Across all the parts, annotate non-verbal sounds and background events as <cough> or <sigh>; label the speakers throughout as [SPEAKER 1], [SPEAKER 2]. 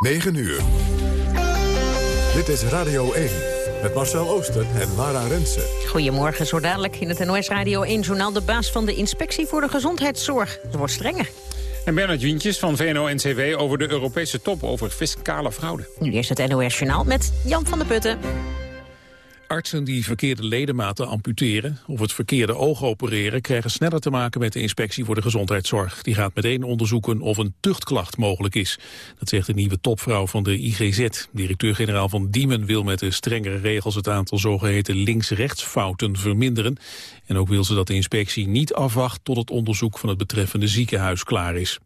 [SPEAKER 1] 9 uur. Dit is Radio 1 met Marcel Ooster en Lara Rensen.
[SPEAKER 2] Goedemorgen, zo dadelijk in het NOS Radio 1-journaal... de baas van de Inspectie voor de Gezondheidszorg. Ze wordt strenger.
[SPEAKER 3] En Bernard Wientjes van VNO-NCW over de Europese top over fiscale fraude.
[SPEAKER 2] Nu eerst het NOS-journaal met Jan van der Putten.
[SPEAKER 4] Artsen die verkeerde ledematen amputeren of het verkeerde oog opereren... krijgen sneller te maken met de inspectie voor de gezondheidszorg. Die gaat meteen onderzoeken of een tuchtklacht mogelijk is. Dat zegt de nieuwe topvrouw van de IGZ. Directeur-generaal van Diemen wil met de strengere regels... het aantal zogeheten links-rechtsfouten verminderen. En ook wil ze dat de inspectie niet afwacht... tot het onderzoek van het betreffende ziekenhuis klaar is.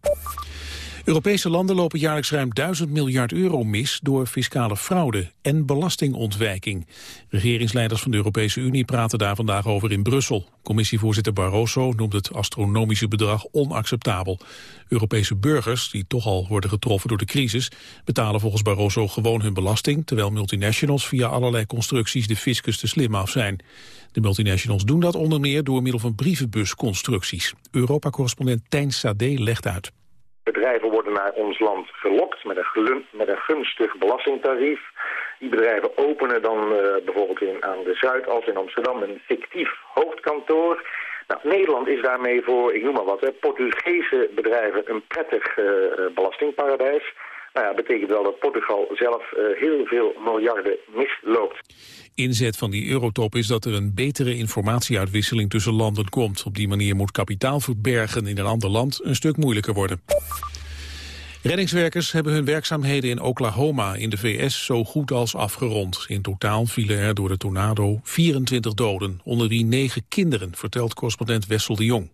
[SPEAKER 4] Europese landen lopen jaarlijks ruim 1000 miljard euro mis door fiscale fraude en belastingontwijking. Regeringsleiders van de Europese Unie praten daar vandaag over in Brussel. Commissievoorzitter Barroso noemt het astronomische bedrag onacceptabel. Europese burgers, die toch al worden getroffen door de crisis, betalen volgens Barroso gewoon hun belasting, terwijl multinationals via allerlei constructies de fiscus te slim af zijn. De multinationals doen dat onder meer door middel van brievenbusconstructies. Europa-correspondent Tijn Sade legt uit.
[SPEAKER 5] Bedrijven worden naar ons land gelokt met een, met een gunstig belastingtarief. Die bedrijven openen dan uh, bijvoorbeeld in, aan de Zuidas in Amsterdam een fictief hoofdkantoor. Nou, Nederland is daarmee voor, ik noem maar wat, hè, Portugese bedrijven een prettig uh, belastingparadijs. Nou ja, betekent wel dat Portugal zelf uh, heel veel miljarden misloopt.
[SPEAKER 4] Inzet van die eurotop is dat er een betere informatieuitwisseling tussen landen komt. Op die manier moet kapitaal verbergen in een ander land een stuk moeilijker worden. Reddingswerkers hebben hun werkzaamheden in Oklahoma in de VS zo goed als afgerond. In totaal vielen er door de tornado 24 doden, onder wie negen kinderen, vertelt correspondent Wessel de Jong.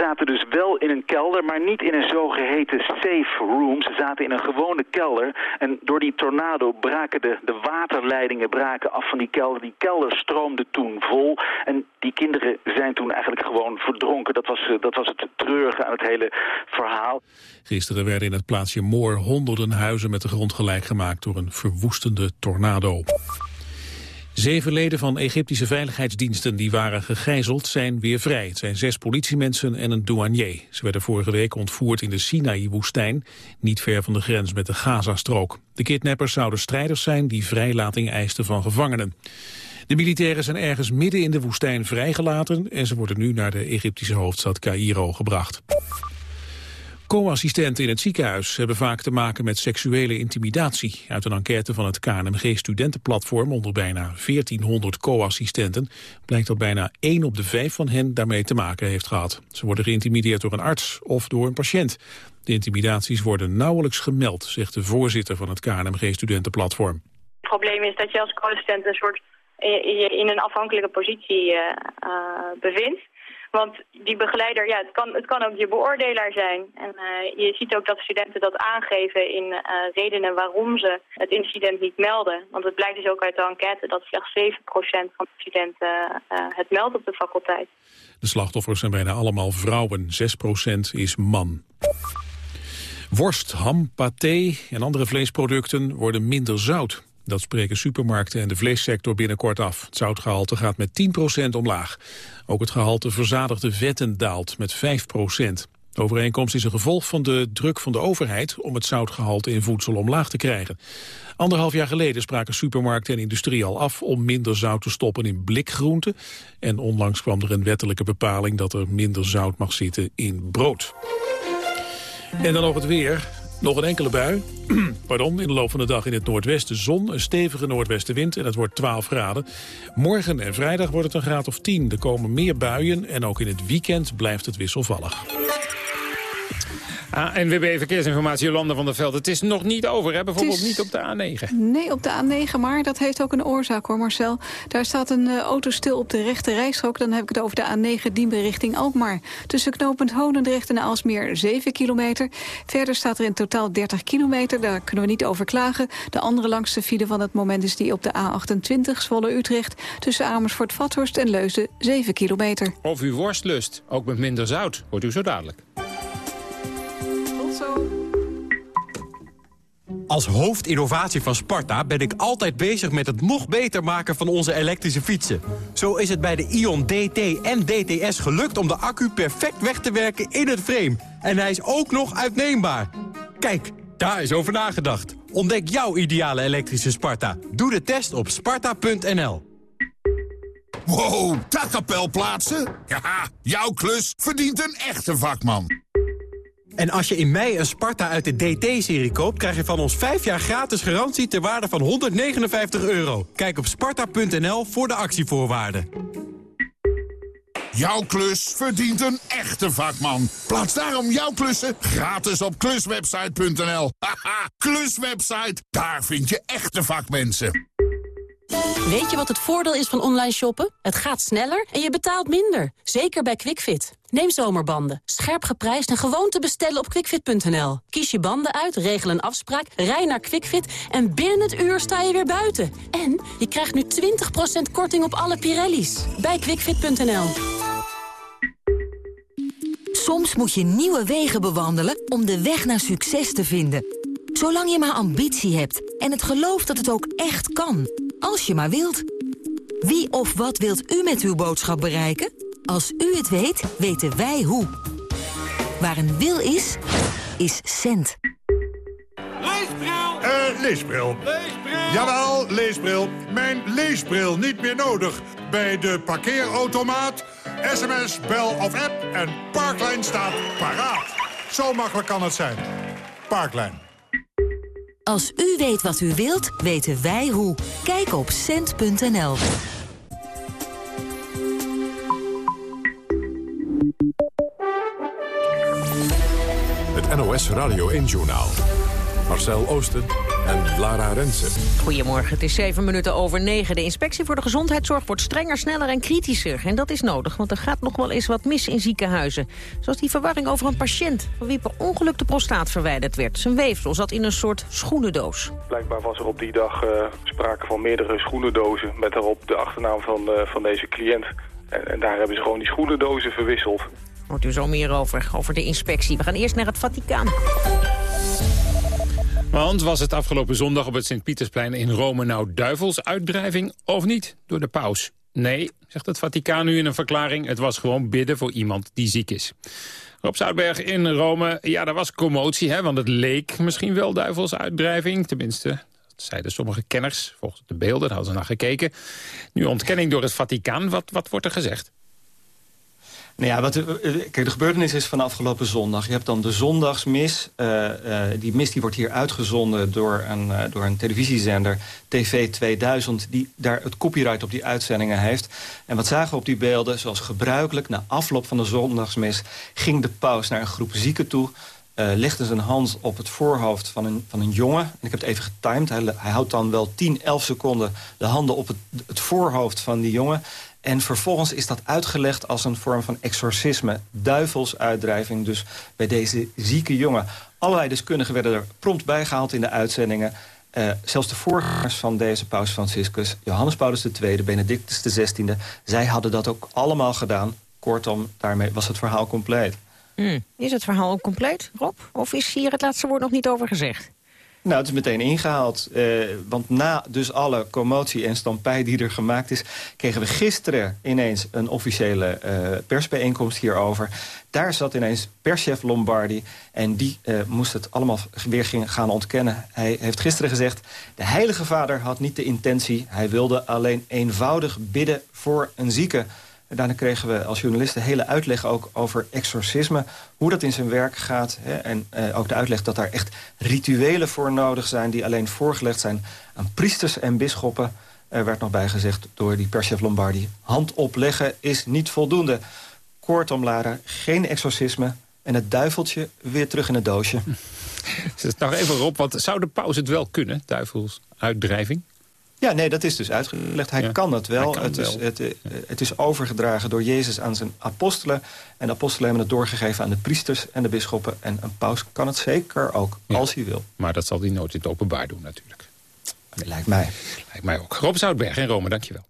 [SPEAKER 6] Zaten dus wel in een kelder, maar niet in een zogeheten safe room. Ze zaten in een gewone kelder. En door die tornado braken de, de waterleidingen braken af van die kelder. Die kelder stroomde toen vol. En die kinderen zijn toen eigenlijk gewoon verdronken. Dat was, dat was het treurige aan het hele verhaal.
[SPEAKER 4] Gisteren werden in het plaatsje Moor honderden huizen met de grond gelijk gemaakt door een verwoestende tornado. Zeven leden van Egyptische veiligheidsdiensten die waren gegijzeld zijn weer vrij. Het zijn zes politiemensen en een douanier. Ze werden vorige week ontvoerd in de Sinaï-woestijn, niet ver van de grens met de Gazastrook. De kidnappers zouden strijders zijn die vrijlating eisten van gevangenen. De militairen zijn ergens midden in de woestijn vrijgelaten en ze worden nu naar de Egyptische hoofdstad Cairo gebracht. Co-assistenten in het ziekenhuis hebben vaak te maken met seksuele intimidatie. Uit een enquête van het KNMG-studentenplatform onder bijna 1400 co-assistenten blijkt dat bijna 1 op de 5 van hen daarmee te maken heeft gehad. Ze worden geïntimideerd door een arts of door een patiënt. De intimidaties worden nauwelijks gemeld, zegt de voorzitter van het KNMG-studentenplatform.
[SPEAKER 7] Het probleem is dat je als co-assistent een soort in een afhankelijke positie uh, uh, bevindt. Want die begeleider, ja, het kan, het kan ook je beoordelaar zijn. En uh, je ziet ook dat studenten dat aangeven in uh, redenen waarom ze het incident niet melden. Want het blijkt dus ook uit de enquête dat slechts 7% van de studenten uh, het meldt op de faculteit.
[SPEAKER 4] De slachtoffers zijn bijna allemaal vrouwen, 6% is man. Worst, ham, paté en andere vleesproducten worden minder zout. Dat spreken supermarkten en de vleessector binnenkort af. Het zoutgehalte gaat met 10% omlaag. Ook het gehalte verzadigde vetten daalt met 5%. De overeenkomst is een gevolg van de druk van de overheid om het zoutgehalte in voedsel omlaag te krijgen. Anderhalf jaar geleden spraken supermarkten en industrie al af om minder zout te stoppen in blikgroenten. En onlangs kwam er een wettelijke bepaling dat er minder zout mag zitten in brood. En dan nog het weer. Nog een enkele bui. <clears throat> Pardon, in de loop van de dag in het noordwesten zon, een stevige noordwestenwind en het wordt 12 graden. Morgen en vrijdag wordt het een graad of 10. Er komen meer buien en ook in het weekend blijft het wisselvallig.
[SPEAKER 3] ANWB Verkeersinformatie, Jolanda van der Veld. Het is nog niet over, hè? bijvoorbeeld niet op de A9.
[SPEAKER 8] Nee, op de A9, maar dat heeft ook een oorzaak hoor, Marcel. Daar staat een uh, auto stil op de rechte rijstrook. Dan heb ik het over de A9 Diemen richting Alkmaar. Tussen knooppunt Honendrecht en Aalsmeer 7 kilometer. Verder staat er in totaal 30 kilometer. Daar kunnen we niet over klagen. De andere langste file van het moment is die op de A28 Zwolle-Utrecht. Tussen Amersfoort-Vathorst en Leusden 7 kilometer.
[SPEAKER 3] Of u worst lust, ook met minder zout, hoort u zo dadelijk.
[SPEAKER 9] Als hoofdinnovatie van Sparta ben ik altijd bezig met het nog beter maken van onze elektrische fietsen. Zo is het bij de Ion DT en DTS gelukt om de accu perfect weg te werken in het frame. En hij is ook nog uitneembaar. Kijk, Daar is over nagedacht. Ontdek jouw ideale elektrische Sparta. Doe de test op sparta.nl.
[SPEAKER 10] Wow, dakkapel plaatsen? Ja, jouw klus verdient een echte vakman.
[SPEAKER 9] En als je in mei een Sparta uit de DT-serie koopt... krijg je van ons 5 jaar gratis garantie ter waarde van 159 euro. Kijk op sparta.nl voor de actievoorwaarden.
[SPEAKER 10] Jouw klus verdient een echte vakman. Plaats daarom jouw klussen gratis op kluswebsite.nl. Haha, kluswebsite, daar vind je echte vakmensen.
[SPEAKER 11] Weet je wat het voordeel is van online shoppen? Het gaat sneller en je betaalt minder. Zeker bij QuickFit. Neem zomerbanden. Scherp geprijsd en gewoon te bestellen op quickfit.nl. Kies je banden uit, regel een afspraak, rij naar QuickFit... en binnen het uur sta je weer buiten. En je krijgt nu 20% korting op alle Pirelli's. Bij quickfit.nl.
[SPEAKER 12] Soms moet je nieuwe wegen bewandelen om de weg naar succes te vinden. Zolang je maar ambitie hebt en het geloof dat het ook echt kan. Als je maar wilt. Wie of wat wilt u met uw boodschap bereiken? Als u het weet, weten wij hoe. Waar een wil is, is cent.
[SPEAKER 13] Leesbril! Eh, leesbril. Leesbril! Jawel, leesbril. Mijn leesbril niet meer nodig. Bij de parkeerautomaat, sms, bel of app en Parklijn staat paraat. Zo makkelijk kan het zijn. Parklijn.
[SPEAKER 12] Als u weet wat u wilt, weten wij hoe. Kijk op cent.nl.
[SPEAKER 1] Het NOS Radio 1-journaal. Marcel Oosten en Lara Rensen.
[SPEAKER 2] Goedemorgen, het is zeven minuten over negen. De inspectie voor de gezondheidszorg wordt strenger, sneller en kritischer. En dat is nodig, want er gaat nog wel eens wat mis in ziekenhuizen. Zoals die verwarring over een patiënt... van wie per ongeluk de prostaat verwijderd werd. Zijn weefsel zat in een soort schoenendoos.
[SPEAKER 14] Blijkbaar was er op die dag uh, sprake van meerdere schoenendozen... met daarop de achternaam van, uh, van deze cliënt. En, en daar hebben ze gewoon die schoenendozen verwisseld.
[SPEAKER 2] Hoort u zo meer over, over de inspectie. We gaan eerst naar het Vaticaan.
[SPEAKER 3] Want was het afgelopen zondag op het Sint-Pietersplein in Rome nou duivelsuitdrijving of niet door de paus? Nee, zegt het Vaticaan nu in een verklaring. Het was gewoon bidden voor iemand die ziek is. Rob Zoutberg in Rome, ja, er was commotie, hè, want het leek misschien wel duivelsuitdrijving. Tenminste, dat zeiden sommige kenners, volgens de beelden, daar hadden ze naar gekeken. Nu ontkenning door het Vaticaan, wat, wat wordt er gezegd?
[SPEAKER 15] Nou ja, wat, kijk, de gebeurtenis is van afgelopen zondag. Je hebt dan de zondagsmis. Uh, uh, die mis die wordt hier uitgezonden door een, uh, door een televisiezender, TV 2000... die daar het copyright op die uitzendingen heeft. En wat zagen we op die beelden? Zoals gebruikelijk, na afloop van de zondagsmis... ging de paus naar een groep zieken toe... legde zijn hand op het voorhoofd van een, van een jongen. En ik heb het even getimed. Hij, hij houdt dan wel 10, 11 seconden de handen op het, het voorhoofd van die jongen... En vervolgens is dat uitgelegd als een vorm van exorcisme. Duivelsuitdrijving dus bij deze zieke jongen. Allerlei deskundigen werden er prompt bijgehaald in de uitzendingen. Uh, zelfs de voorgangers van deze paus Franciscus, Johannes Paulus II, Benedictus XVI... zij hadden dat ook allemaal gedaan. Kortom, daarmee was het verhaal compleet.
[SPEAKER 2] Mm. Is het verhaal ook compleet, Rob? Of is hier het laatste woord nog niet over gezegd?
[SPEAKER 15] Nou, het is meteen ingehaald. Uh, want na dus alle commotie en stampij die er gemaakt is... kregen we gisteren ineens een officiële uh, persbijeenkomst hierover. Daar zat ineens perschef Lombardi... en die uh, moest het allemaal weer gaan ontkennen. Hij heeft gisteren gezegd... de heilige vader had niet de intentie. Hij wilde alleen eenvoudig bidden voor een zieke... Daarna kregen we als journalisten hele uitleg ook over exorcisme. Hoe dat in zijn werk gaat. Hè, en uh, ook de uitleg dat daar echt rituelen voor nodig zijn... die alleen voorgelegd zijn aan priesters en bisschoppen. Er werd nog bijgezegd door die perschef Lombardi. Hand opleggen is niet voldoende. Kortom, Lara, geen exorcisme... en het duiveltje weer terug in het doosje. <laughs>
[SPEAKER 3] Nog even Rob, want zou de paus het wel kunnen, duivelsuitdrijving?
[SPEAKER 15] Ja, nee, dat is dus uitgelegd. Hij ja, kan het wel. Kan het, wel. Is, het, het, is overgedragen door Jezus aan zijn apostelen. En de apostelen hebben het doorgegeven aan de priesters en de bisschoppen. En een paus kan het zeker ook, ja. als hij wil.
[SPEAKER 3] Maar dat zal hij nooit in het openbaar doen natuurlijk.
[SPEAKER 15] Dat lijkt mij.
[SPEAKER 3] Lijkt mij ook. Rob Zoutberg in Rome, dankjewel.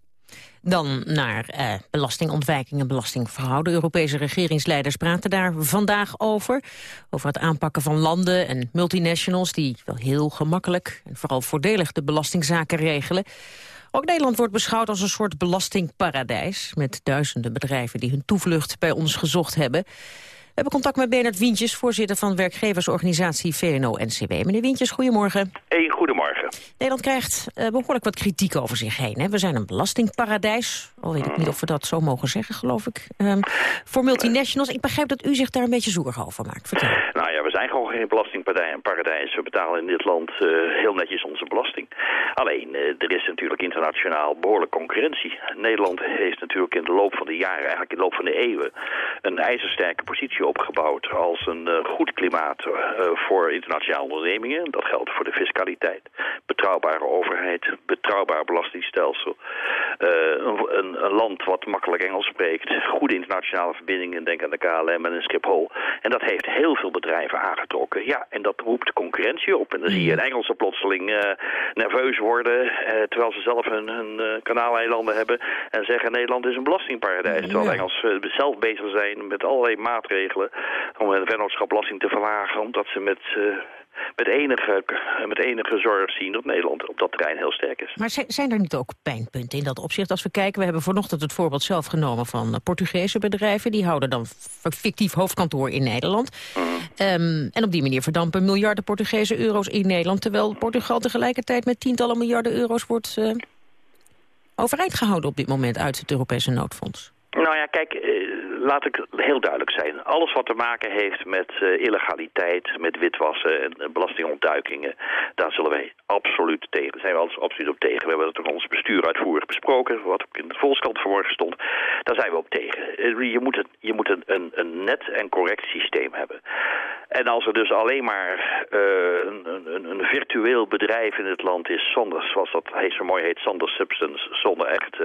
[SPEAKER 2] Dan naar eh, belastingontwijking en belastingfraude. De Europese regeringsleiders praten daar vandaag over. Over het aanpakken van landen en multinationals... die wel heel gemakkelijk en vooral voordelig de belastingzaken regelen. Ook Nederland wordt beschouwd als een soort belastingparadijs... met duizenden bedrijven die hun toevlucht bij ons gezocht hebben. We hebben contact met Bernard Wientjes, voorzitter van werkgeversorganisatie VNO-NCW. Meneer Wientjes, goedemorgen.
[SPEAKER 16] Hey, goedemorgen.
[SPEAKER 2] Nederland krijgt uh, behoorlijk wat kritiek over zich heen. Hè? We zijn een belastingparadijs, al weet ik niet of we dat zo mogen zeggen, geloof ik. Um, voor multinationals, ik begrijp dat u zich daar een beetje zorgen over maakt. Vertel.
[SPEAKER 16] Nou ja, we zijn gewoon geen belastingparadijs. We betalen in dit land uh, heel netjes onze belasting. Alleen, uh, er is natuurlijk internationaal behoorlijk concurrentie. Nederland heeft natuurlijk in de loop van de jaren, eigenlijk in de loop van de eeuwen, een ijzersterke positie opgebouwd als een uh, goed klimaat voor internationale ondernemingen. Dat geldt voor de fiscaliteit, betrouwbare overheid, betrouwbaar belastingstelsel. Een, een, een, land wat makkelijk Engels spreekt, goede internationale verbindingen, denk aan de KLM en een Schiphol. En dat heeft heel veel bedrijven aangetrokken. Ja, en dat roept concurrentie op. En dan zie je een Engelse plotseling nerveus worden, terwijl ze zelf hun, hun kanaaleilanden hebben en zeggen Nederland is een belastingparadijs. Terwijl de Engelsen zelf bezig zijn met allerlei maatregelen om hun vennootschapbelasting te verlagen, omdat ze met met enige, met enige zorg zien dat Nederland op dat terrein heel sterk is.
[SPEAKER 2] Maar zijn er niet ook pijnpunten in dat opzicht? Als we kijken, we hebben vanochtend het voorbeeld zelf genomen van Portugese bedrijven. Die houden dan fictief hoofdkantoor in Nederland.
[SPEAKER 16] Mhm.
[SPEAKER 2] Um, en op die manier verdampen miljarden Portugese euro's in Nederland. Terwijl Portugal tegelijkertijd met tientallen miljarden euro's wordt uh, overeind gehouden op dit moment uit het Europese noodfonds.
[SPEAKER 16] Nou ja, kijk, laat ik heel duidelijk zijn. Alles wat te maken heeft met uh, illegaliteit, met witwassen en uh, belastingontduikingen, daar zullen wij absoluut tegen. Zijn we absoluut op tegen. We hebben dat in ons bestuur uitvoerig besproken, wat ook in de Volkskrant vanmorgen stond. Daar zijn we op tegen. Je moet, je moet een, een, een net en correct systeem hebben. En als er dus alleen maar een, een, een, virtueel bedrijf in het land is, zonder, zoals dat heet, zo mooi heet, zonder substance, zonder echt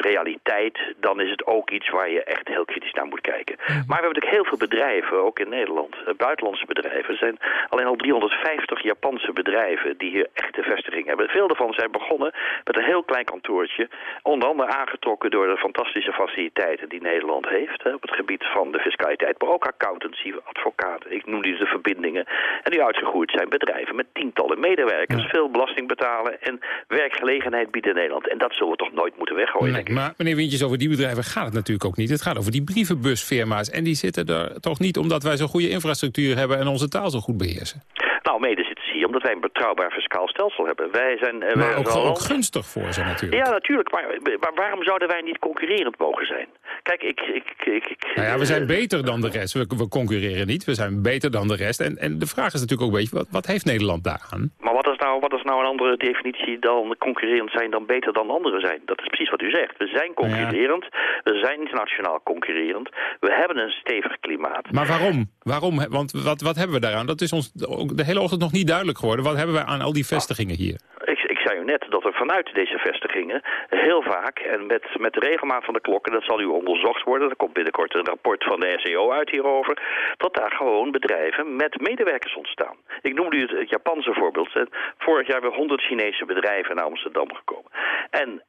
[SPEAKER 16] realiteit, dan is het ook iets waar je echt heel kritisch naar moet kijken. Maar we hebben natuurlijk heel veel bedrijven, ook in Nederland, buitenlandse bedrijven. Er zijn alleen al 350 Japanse bedrijven die hier echte vestiging hebben. Veel daarvan zijn begonnen met een heel klein kantoortje. Onder andere aangetrokken door de fantastische faciliteiten die Nederland heeft. Hè, op het gebied van de fiscaliteit, maar ook accountancy, advocaten. Ik noem die de verbindingen. En die uitgegroeid zijn bedrijven met tientallen medewerkers. Veel belasting betalen en werkgelegenheid bieden in Nederland. En dat zullen we toch nooit moeten weggooien,
[SPEAKER 3] nee, Maar meneer Wintjes, over die bedrijven gaat het natuurlijk ook niet. Het gaat over die brievenbusfirma's. En die zitten er toch niet omdat wij zo'n goede infrastructuur hebben... en onze taal zo goed beheersen?
[SPEAKER 16] Nou, mede zitten ze hier omdat wij een betrouwbaar fiscaal stelsel hebben. Wij zijn,
[SPEAKER 3] maar wij ook, ook gunstig voor ze natuurlijk.
[SPEAKER 16] Ja, natuurlijk. Maar, maar, waarom zouden wij niet concurrerend mogen zijn? Kijk, ik... ik, ik, ik
[SPEAKER 3] nou ja, we zijn beter dan de rest. We, we, concurreren niet. We zijn beter dan de rest. En, en de vraag is natuurlijk ook een beetje, wat, wat heeft Nederland daaraan?
[SPEAKER 16] Maar wat is, nou, wat is nou een andere definitie dan concurrerend zijn dan beter dan anderen zijn? Dat is precies wat u zegt. We zijn concurrerend. We zijn internationaal concurrerend. We hebben een stevig klimaat.
[SPEAKER 3] Maar waarom? Waarom? Want wat, wat hebben we daaraan? Dat is ons de hele ochtend nog niet duidelijk geworden. Wat hebben wij aan al die vestigingen hier?
[SPEAKER 16] Ik, zei u net dat er vanuit deze vestigingen heel vaak... en met, met de regelmaat van de klokken, dat zal u onderzocht worden... er komt binnenkort een rapport van de SEO uit hierover... dat daar gewoon bedrijven met medewerkers ontstaan. Ik noemde u het, het Japanse voorbeeld. Vorig jaar hebben 100 Chinese bedrijven naar Amsterdam gekomen. En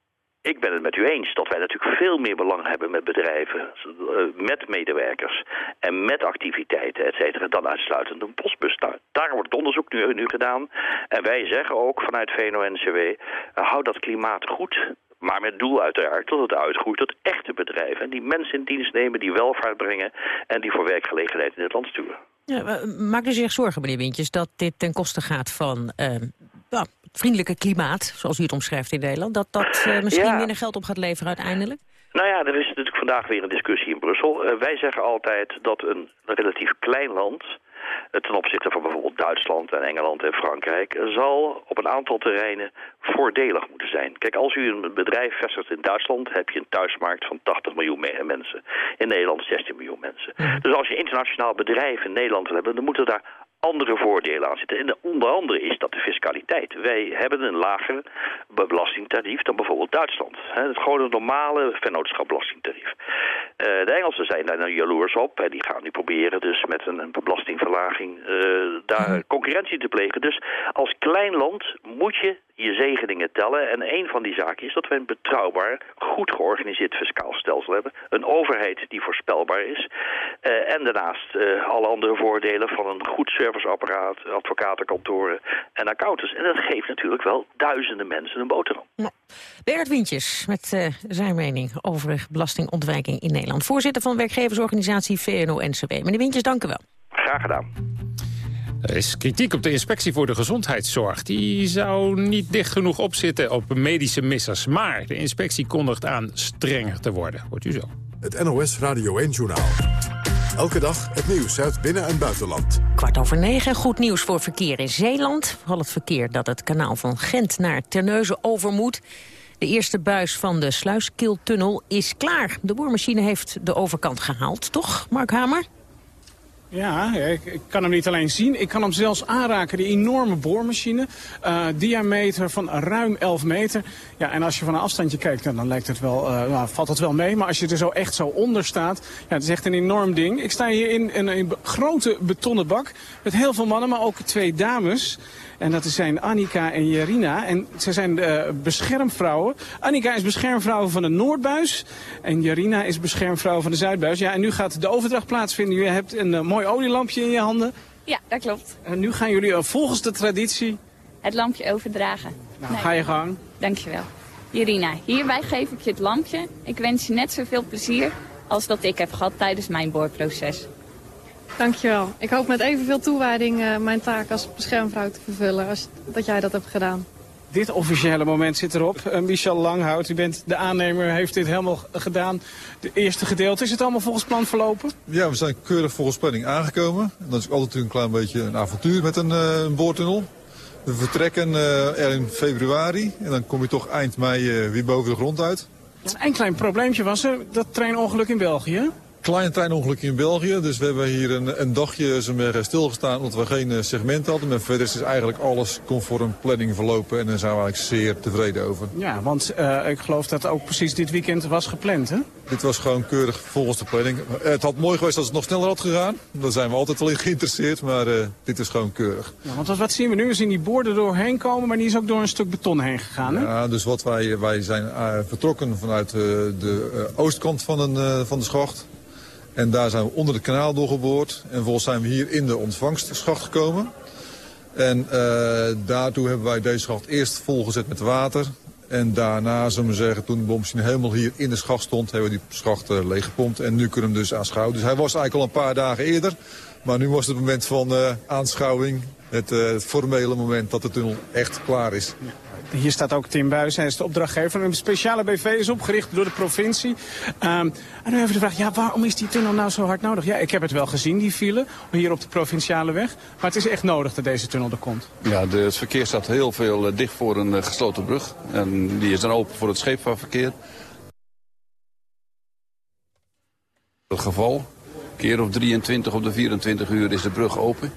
[SPEAKER 16] ik ben het met u eens dat wij natuurlijk veel meer belang hebben met bedrijven, eh, met medewerkers en met activiteiten, et cetera, dan uitsluitend een postbus. Daar wordt het onderzoek nu, nu gedaan. En wij zeggen ook vanuit VNO-NCW, uh, hou dat klimaat goed, maar met doel uiteraard dat het uitgroeit tot echte bedrijven. Die mensen in dienst nemen, die welvaart brengen en die voor werkgelegenheid in het land sturen.
[SPEAKER 2] Ja, maakt u zich zorgen, meneer Wintjes, dat dit ten koste gaat van vriendelijke klimaat, zoals u het omschrijft in Nederland, dat dat uh, misschien ja. minder geld op gaat leveren uiteindelijk?
[SPEAKER 16] Nou ja, er is natuurlijk vandaag weer een discussie in Brussel. Uh, wij zeggen altijd dat een relatief klein land ten opzichte van bijvoorbeeld Duitsland en Engeland en Frankrijk... zal op een aantal terreinen voordelig moeten zijn. Kijk, als u een bedrijf vestigt in Duitsland... heb je een thuismarkt van 80 miljoen mensen. In Nederland 16 miljoen mensen. Dus als je internationaal bedrijf in Nederland wil hebben... dan moeten daar andere voordelen aan zitten. En onder andere is dat de fiscaliteit. Wij hebben een lager belastingtarief dan bijvoorbeeld Duitsland. Het gewoon een normale vennootschapbelastingtarief. Uh, de Engelsen zijn daar nou jaloers op. En die gaan nu proberen dus met een, belastingverlaging uh, daar concurrentie te plegen. Dus als klein land moet je je zegeningen tellen. En een van die zaken is dat we een betrouwbaar, goed georganiseerd fiscaal stelsel hebben. Een overheid die voorspelbaar is. Uh, en daarnaast alle andere voordelen van een goed service toezichthoudersapparaat, advocatenkantoren en accountants. En dat geeft natuurlijk wel duizenden mensen een boterham.
[SPEAKER 2] Nou, Bert Wientjes met uh, zijn mening over belastingontwijking in Nederland. Voorzitter van werkgeversorganisatie VNO-NCW. Meneer Wientjes, dank u wel.
[SPEAKER 16] Graag gedaan.
[SPEAKER 3] Er is kritiek op de inspectie voor de gezondheidszorg. Die zou niet dicht genoeg opzitten op medische missers. Maar de inspectie kondigt aan strenger te worden. Hoort u zo.
[SPEAKER 1] Het NOS Radio 1-journaal. Elke dag het nieuws uit binnen- en buitenland.
[SPEAKER 2] Kwart over negen, goed nieuws voor verkeer in Zeeland. Vooral het verkeer dat het kanaal van Gent naar Terneuzen over moet. De eerste buis van de Sluiskiltunnel is klaar. De boormachine heeft de overkant gehaald, toch, Mark Hamer?
[SPEAKER 17] Ja, ik, ik, kan hem niet alleen zien. Ik kan hem zelfs aanraken. Die enorme boormachine. Uh, diameter van ruim 11 meter. Ja, en als je van een afstandje kijkt, dan lijkt het wel, uh, nou, valt het wel mee. Maar als je er zo echt zo onder staat, ja, het is echt een enorm ding. Ik sta hier in een, een grote betonnen bak met heel veel mannen, maar ook twee dames. En dat zijn Annika en Jerina. En ze zijn uh, beschermvrouwen. Annika is beschermvrouw van de Noordbuis. En Jerina is beschermvrouw van de Zuidbuis. Ja, en nu gaat de overdracht plaatsvinden. Je hebt een uh, mooi olielampje in je handen.
[SPEAKER 18] Ja, dat klopt.
[SPEAKER 17] En nu gaan jullie uh, volgens de traditie...
[SPEAKER 18] Het lampje overdragen.
[SPEAKER 17] Nou, nee. ga je gang.
[SPEAKER 18] Dankjewel. Jerina, hierbij geef ik je het lampje. Ik wens je net zoveel plezier als dat ik heb gehad tijdens mijn boorproces.
[SPEAKER 19] Dankjewel. Ik hoop met evenveel toewijding uh, mijn taak als beschermvrouw te vervullen als dat jij dat hebt gedaan.
[SPEAKER 17] Dit officiële moment zit erop. Uh, Michel Langhout, u bent de aannemer, heeft dit helemaal gedaan. De eerste gedeelte, is het allemaal volgens plan verlopen?
[SPEAKER 20] Ja, we zijn keurig volgens planning aangekomen. En dat is altijd een klein beetje een avontuur met een, uh, een boortunnel. We vertrekken uh, er in februari en dan kom je toch eind mei weer boven de grond uit.
[SPEAKER 17] Een klein probleempje was er, dat treinongeluk in België.
[SPEAKER 20] Klein treinongeluk in België, dus we hebben hier een, een dagje stilgestaan omdat we geen segment hadden. Maar verder is eigenlijk alles conform planning verlopen en daar zijn we eigenlijk zeer tevreden over.
[SPEAKER 17] Ja, want uh, ik geloof dat ook precies dit weekend was gepland, hè?
[SPEAKER 20] Dit was gewoon keurig volgens de planning. Het had mooi geweest als het nog sneller had gegaan. Daar zijn we altijd wel in geïnteresseerd, maar uh, dit is gewoon keurig.
[SPEAKER 17] Ja, want wat zien we nu? We zien die boorden doorheen komen, maar die is ook door een stuk beton heen gegaan, hè?
[SPEAKER 20] Ja, dus wat wij, wij zijn uh, vertrokken vanuit de oostkant van, een, van de schacht. En daar zijn we onder het kanaal doorgeboord. En vervolgens zijn we hier in de ontvangstschacht gekomen. En uh, daartoe hebben wij deze schacht eerst volgezet met water. En daarna, zullen we zeggen, toen de bommachine helemaal hier in de schacht stond... hebben we die schacht uh, leeggepompt en nu kunnen we hem dus aanschouwen. Dus hij was eigenlijk al een paar dagen eerder. Maar nu was het moment van uh, aanschouwing. Het, het formele moment dat de tunnel echt klaar is.
[SPEAKER 17] Hier staat ook Tim Buijs, hij is de opdrachtgever. Een speciale BV is opgericht door de provincie. Um, en nu even de vraag, ja, waarom is die tunnel nou zo hard nodig? Ja, ik heb het wel gezien, die file, hier op de provinciale weg. Maar het is echt nodig dat deze tunnel er komt.
[SPEAKER 21] Ja, de, het verkeer staat heel veel uh, dicht voor een uh, gesloten brug. En die is dan open voor het scheepvaartverkeer. Het geval, keer of 23 op de 24 uur is de brug open.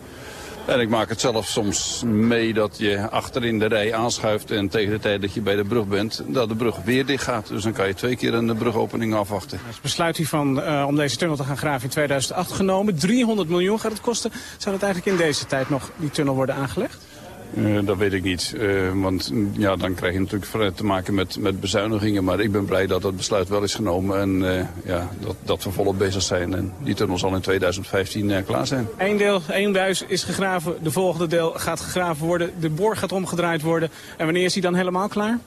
[SPEAKER 21] En ik maak het zelf soms mee dat je achter in de rij aanschuift... en tegen de tijd dat je bij de brug bent, dat de brug weer dicht gaat. Dus dan kan je twee keer een brugopening afwachten.
[SPEAKER 17] Het besluit hiervan uh, om deze tunnel te gaan graven in 2008 genomen. 300 miljoen gaat het kosten. Zou dat eigenlijk in deze tijd nog die tunnel worden aangelegd?
[SPEAKER 21] Uh, dat weet ik niet, uh, want ja, dan krijg je natuurlijk te maken met, met bezuinigingen. Maar ik ben blij dat dat besluit wel is genomen en uh, ja, dat, dat we volop bezig zijn. En die tunnel zal in 2015 klaar zijn.
[SPEAKER 17] Eén deel, één buis is gegraven, de volgende deel gaat gegraven worden. De boor gaat omgedraaid worden. En wanneer is die dan helemaal klaar?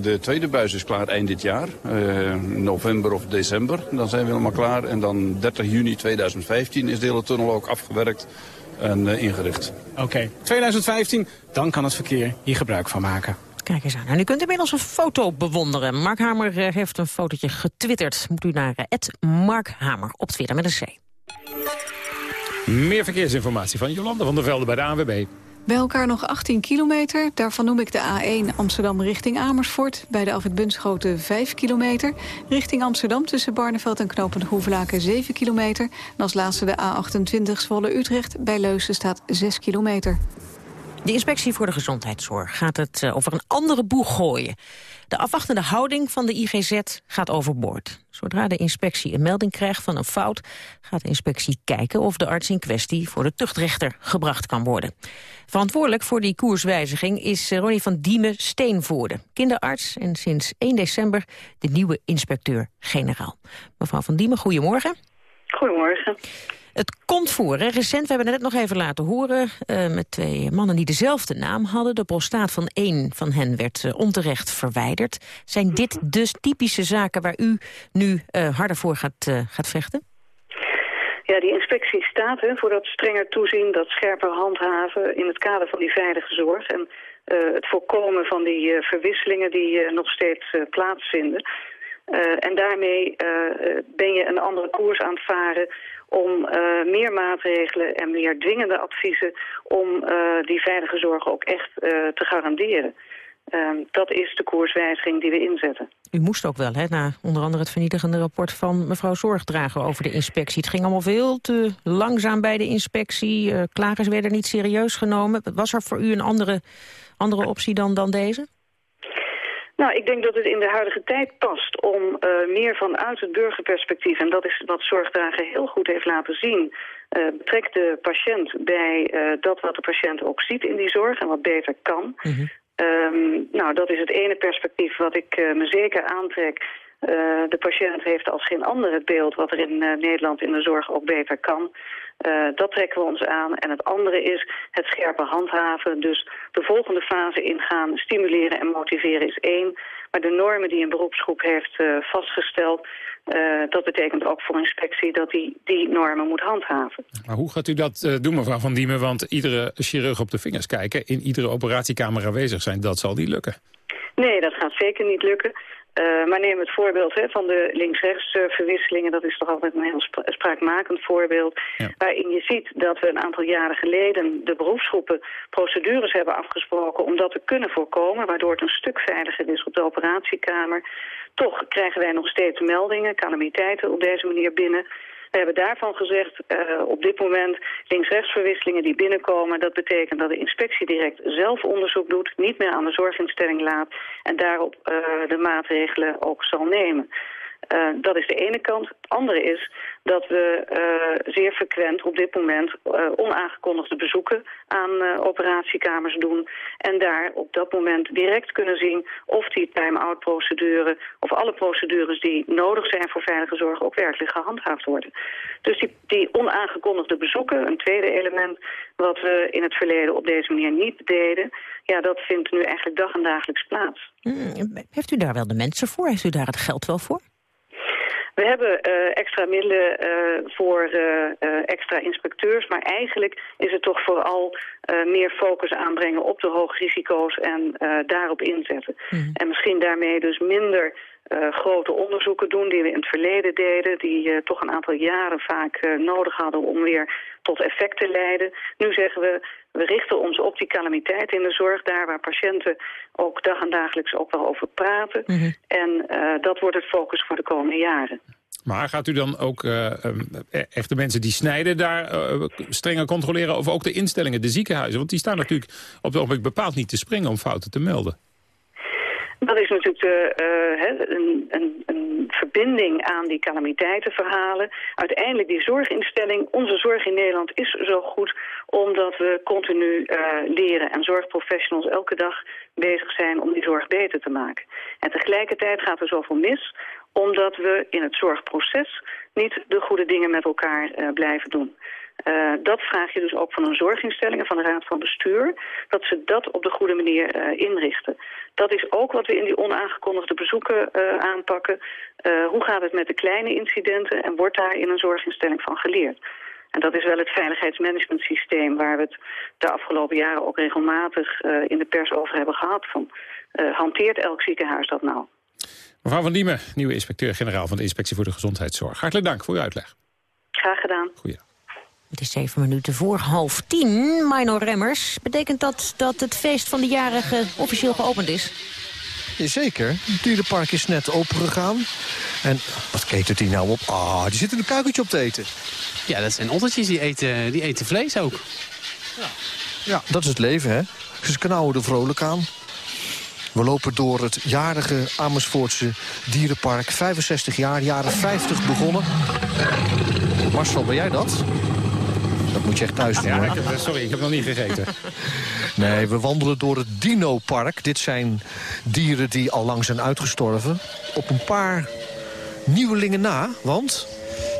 [SPEAKER 21] de tweede buis is klaar eind dit jaar, november of december. Dan zijn we helemaal klaar. En dan 30 juni 2015 is de hele tunnel ook afgewerkt en uh, ingericht.
[SPEAKER 17] Oké, okay. 2015, dan kan het verkeer hier gebruik van maken.
[SPEAKER 2] Kijk eens aan. En u kunt inmiddels een foto bewonderen. Mark Hamer uh, heeft een fotootje getwitterd. Moet u naar uh, Mark Hamer op Twitter met een C.
[SPEAKER 3] Meer verkeersinformatie van Jolanda van der Velde bij de ANWB.
[SPEAKER 8] Bij elkaar nog 18 kilometer. Daarvan noem ik de A1 Amsterdam richting Amersfoort. Bij de Alfred Bunschoten 5 kilometer. Richting Amsterdam tussen Barneveld en Knopend Hoevelaken 7 kilometer. En als laatste de A28 Zwolle-Utrecht. Bij Leusden staat 6 kilometer.
[SPEAKER 2] De inspectie voor de gezondheidszorg gaat het over een andere boeg gooien. De afwachtende houding van de IGZ gaat overboord. Zodra de inspectie een melding krijgt van een fout... gaat de inspectie kijken of de arts in kwestie voor de tuchtrechter gebracht kan worden. Verantwoordelijk voor die koerswijziging is Ronnie van Diemen Steenvoorde. Kinderarts en sinds 1 december de nieuwe inspecteur-generaal. Mevrouw van Diemen, goedemorgen.
[SPEAKER 22] Goedemorgen.
[SPEAKER 2] Het komt voor, hè? recent, we hebben het net nog even laten horen... Uh, met twee mannen die dezelfde naam hadden. De prostaat van één van hen werd uh, onterecht verwijderd. Zijn dit dus typische zaken waar u nu uh, harder voor gaat, gaat vechten?
[SPEAKER 23] Ja, die inspectie staat hè, voor dat strenger toezien, dat scherper handhaven... in het kader van die veilige zorg. En het voorkomen van die verwisselingen die nog steeds plaatsvinden... En daarmee ben je een andere koers aan het varen om uh, meer maatregelen en meer dwingende adviezen om die veilige zorg ook echt te garanderen. Ehm, dat is de koerswijziging die we inzetten.
[SPEAKER 2] U moest ook wel, hè, na onder andere het vernietigende rapport van mevrouw Zorgdrager over de inspectie. Het ging allemaal veel te langzaam bij de inspectie. klagers werden niet serieus genomen. Was er voor u een andere, andere optie dan, dan deze?
[SPEAKER 23] Nou, ik denk dat het in de huidige tijd past om uh, meer vanuit het burgerperspectief... en dat is wat Zorgdrager heel goed heeft laten zien... Uh, betrekt de patiënt bij uh, dat wat de patiënt ook ziet in die zorg en wat beter kan. Mm -hmm. um, nou, dat is het ene perspectief wat ik me zeker aantrek... Uh, de patiënt heeft als geen ander het beeld wat er in uh, Nederland in de zorg ook beter kan. Uh, dat trekken we ons aan. En het andere is het scherpe handhaven. Dus de volgende fase ingaan, stimuleren en motiveren is één. Maar de normen die een beroepsgroep heeft vastgesteld... dat betekent ook voor inspectie dat die die normen moet handhaven.
[SPEAKER 3] Maar hoe gaat u dat doen, mevrouw Van Diemen? Want iedere chirurg op de vingers kijken... in iedere operatiekamer aanwezig zijn, dat zal niet lukken.
[SPEAKER 23] Nee, dat gaat zeker niet lukken. Uh, maar neem het voorbeeld hè, van de links-rechts uh, verwisselingen. Dat is toch altijd een heel spra spraakmakend voorbeeld. Ja. Waarin je ziet dat we een aantal jaren geleden de beroepsgroepen procedures hebben afgesproken om dat te kunnen voorkomen. Waardoor het een stuk veiliger is op de operatiekamer. Toch krijgen wij nog steeds meldingen, calamiteiten op deze manier binnen. We hebben daarvan gezegd, uh, op dit moment links-rechtsverwisselingen die binnenkomen... dat betekent dat de inspectie direct zelf onderzoek doet... niet meer aan de zorginstelling laat en daarop uh, de maatregelen ook zal nemen. Uh, dat is de ene kant. Het andere is dat we uh, zeer frequent op dit moment uh, onaangekondigde bezoeken aan operatiekamers doen. En daar op dat moment direct kunnen zien of die time-out procedure... of alle procedures die nodig zijn voor veilige zorg ook werkelijk gehandhaafd worden. Dus die, die onaangekondigde bezoeken, een tweede element... wat we in het verleden op deze manier niet deden... ja, dat vindt nu eigenlijk dag en dagelijks plaats.
[SPEAKER 2] Hmm, heeft u daar wel de mensen voor? Heeft u daar het geld wel voor?
[SPEAKER 23] We hebben uh, extra middelen uh, voor uh, extra inspecteurs, maar eigenlijk is het toch vooral meer focus aanbrengen op de hoogrisico's en daarop inzetten. Mm. En misschien daarmee dus minder grote onderzoeken doen die we in het verleden deden, die toch een aantal jaren vaak nodig hadden om weer tot effect te leiden. Nu zeggen we, we richten ons op die calamiteit in de zorg, daar waar patiënten ook dag en dagelijks ook wel over praten. Mm -hmm. En uh, dat wordt het focus voor de komende jaren.
[SPEAKER 3] Maar gaat u dan ook uh, echt de mensen die snijden daar uh, strenger controleren... of ook de instellingen, de ziekenhuizen? Want die staan natuurlijk op het ogenblik bepaald niet te springen om fouten te melden.
[SPEAKER 23] Dat is natuurlijk de, uh, een, een, een, verbinding aan die calamiteitenverhalen. Uiteindelijk die zorginstelling, onze zorg in Nederland is zo goed... omdat we continu uh, leren en zorgprofessionals elke dag bezig zijn om die zorg beter te maken. En tegelijkertijd gaat er zoveel mis omdat we in het zorgproces niet de goede dingen met elkaar uh, blijven doen. Uh, dat vraag je dus ook van een zorginstelling en van de Raad van Bestuur... dat ze dat op de goede manier uh, inrichten. Dat is ook wat we in die onaangekondigde bezoeken uh, aanpakken. hoe gaat het met de kleine incidenten en wordt daar in een zorginstelling van geleerd? En dat is wel het veiligheidsmanagementsysteem waar we het de afgelopen jaren ook regelmatig in de pers over hebben gehad. Van, hanteert elk ziekenhuis dat nou?
[SPEAKER 3] Mevrouw Van Diemen, nieuwe inspecteur-generaal van de Inspectie voor de Gezondheidszorg. Hartelijk dank voor uw uitleg.
[SPEAKER 23] Graag gedaan.
[SPEAKER 3] Goeiedag.
[SPEAKER 2] Het is zeven minuten voor half tien. Minor Remmers, betekent dat dat het feest van de jarige officieel geopend is?
[SPEAKER 22] Zeker. Het dierenpark is net opengegaan. En wat ketert hij nou op? Ah, die zitten een kuikentje op te eten.
[SPEAKER 24] Ja, dat zijn ottertjes, die eten, die eten vlees ook.
[SPEAKER 22] Ja. ja, dat is het leven, hè. Ze knauwen er vrolijk aan. We lopen door het jarige Amersfoortse dierenpark. 65 jaar, jaren 50 begonnen. Marcel, ben jij dat? Dat moet je echt thuis doen,
[SPEAKER 3] ja, ik heb, sorry, ik heb nog niet gegeten. <laughs>
[SPEAKER 22] nee, we wandelen door het Dino-park. Dit zijn dieren die al lang zijn uitgestorven. Op een paar nieuwelingen na, want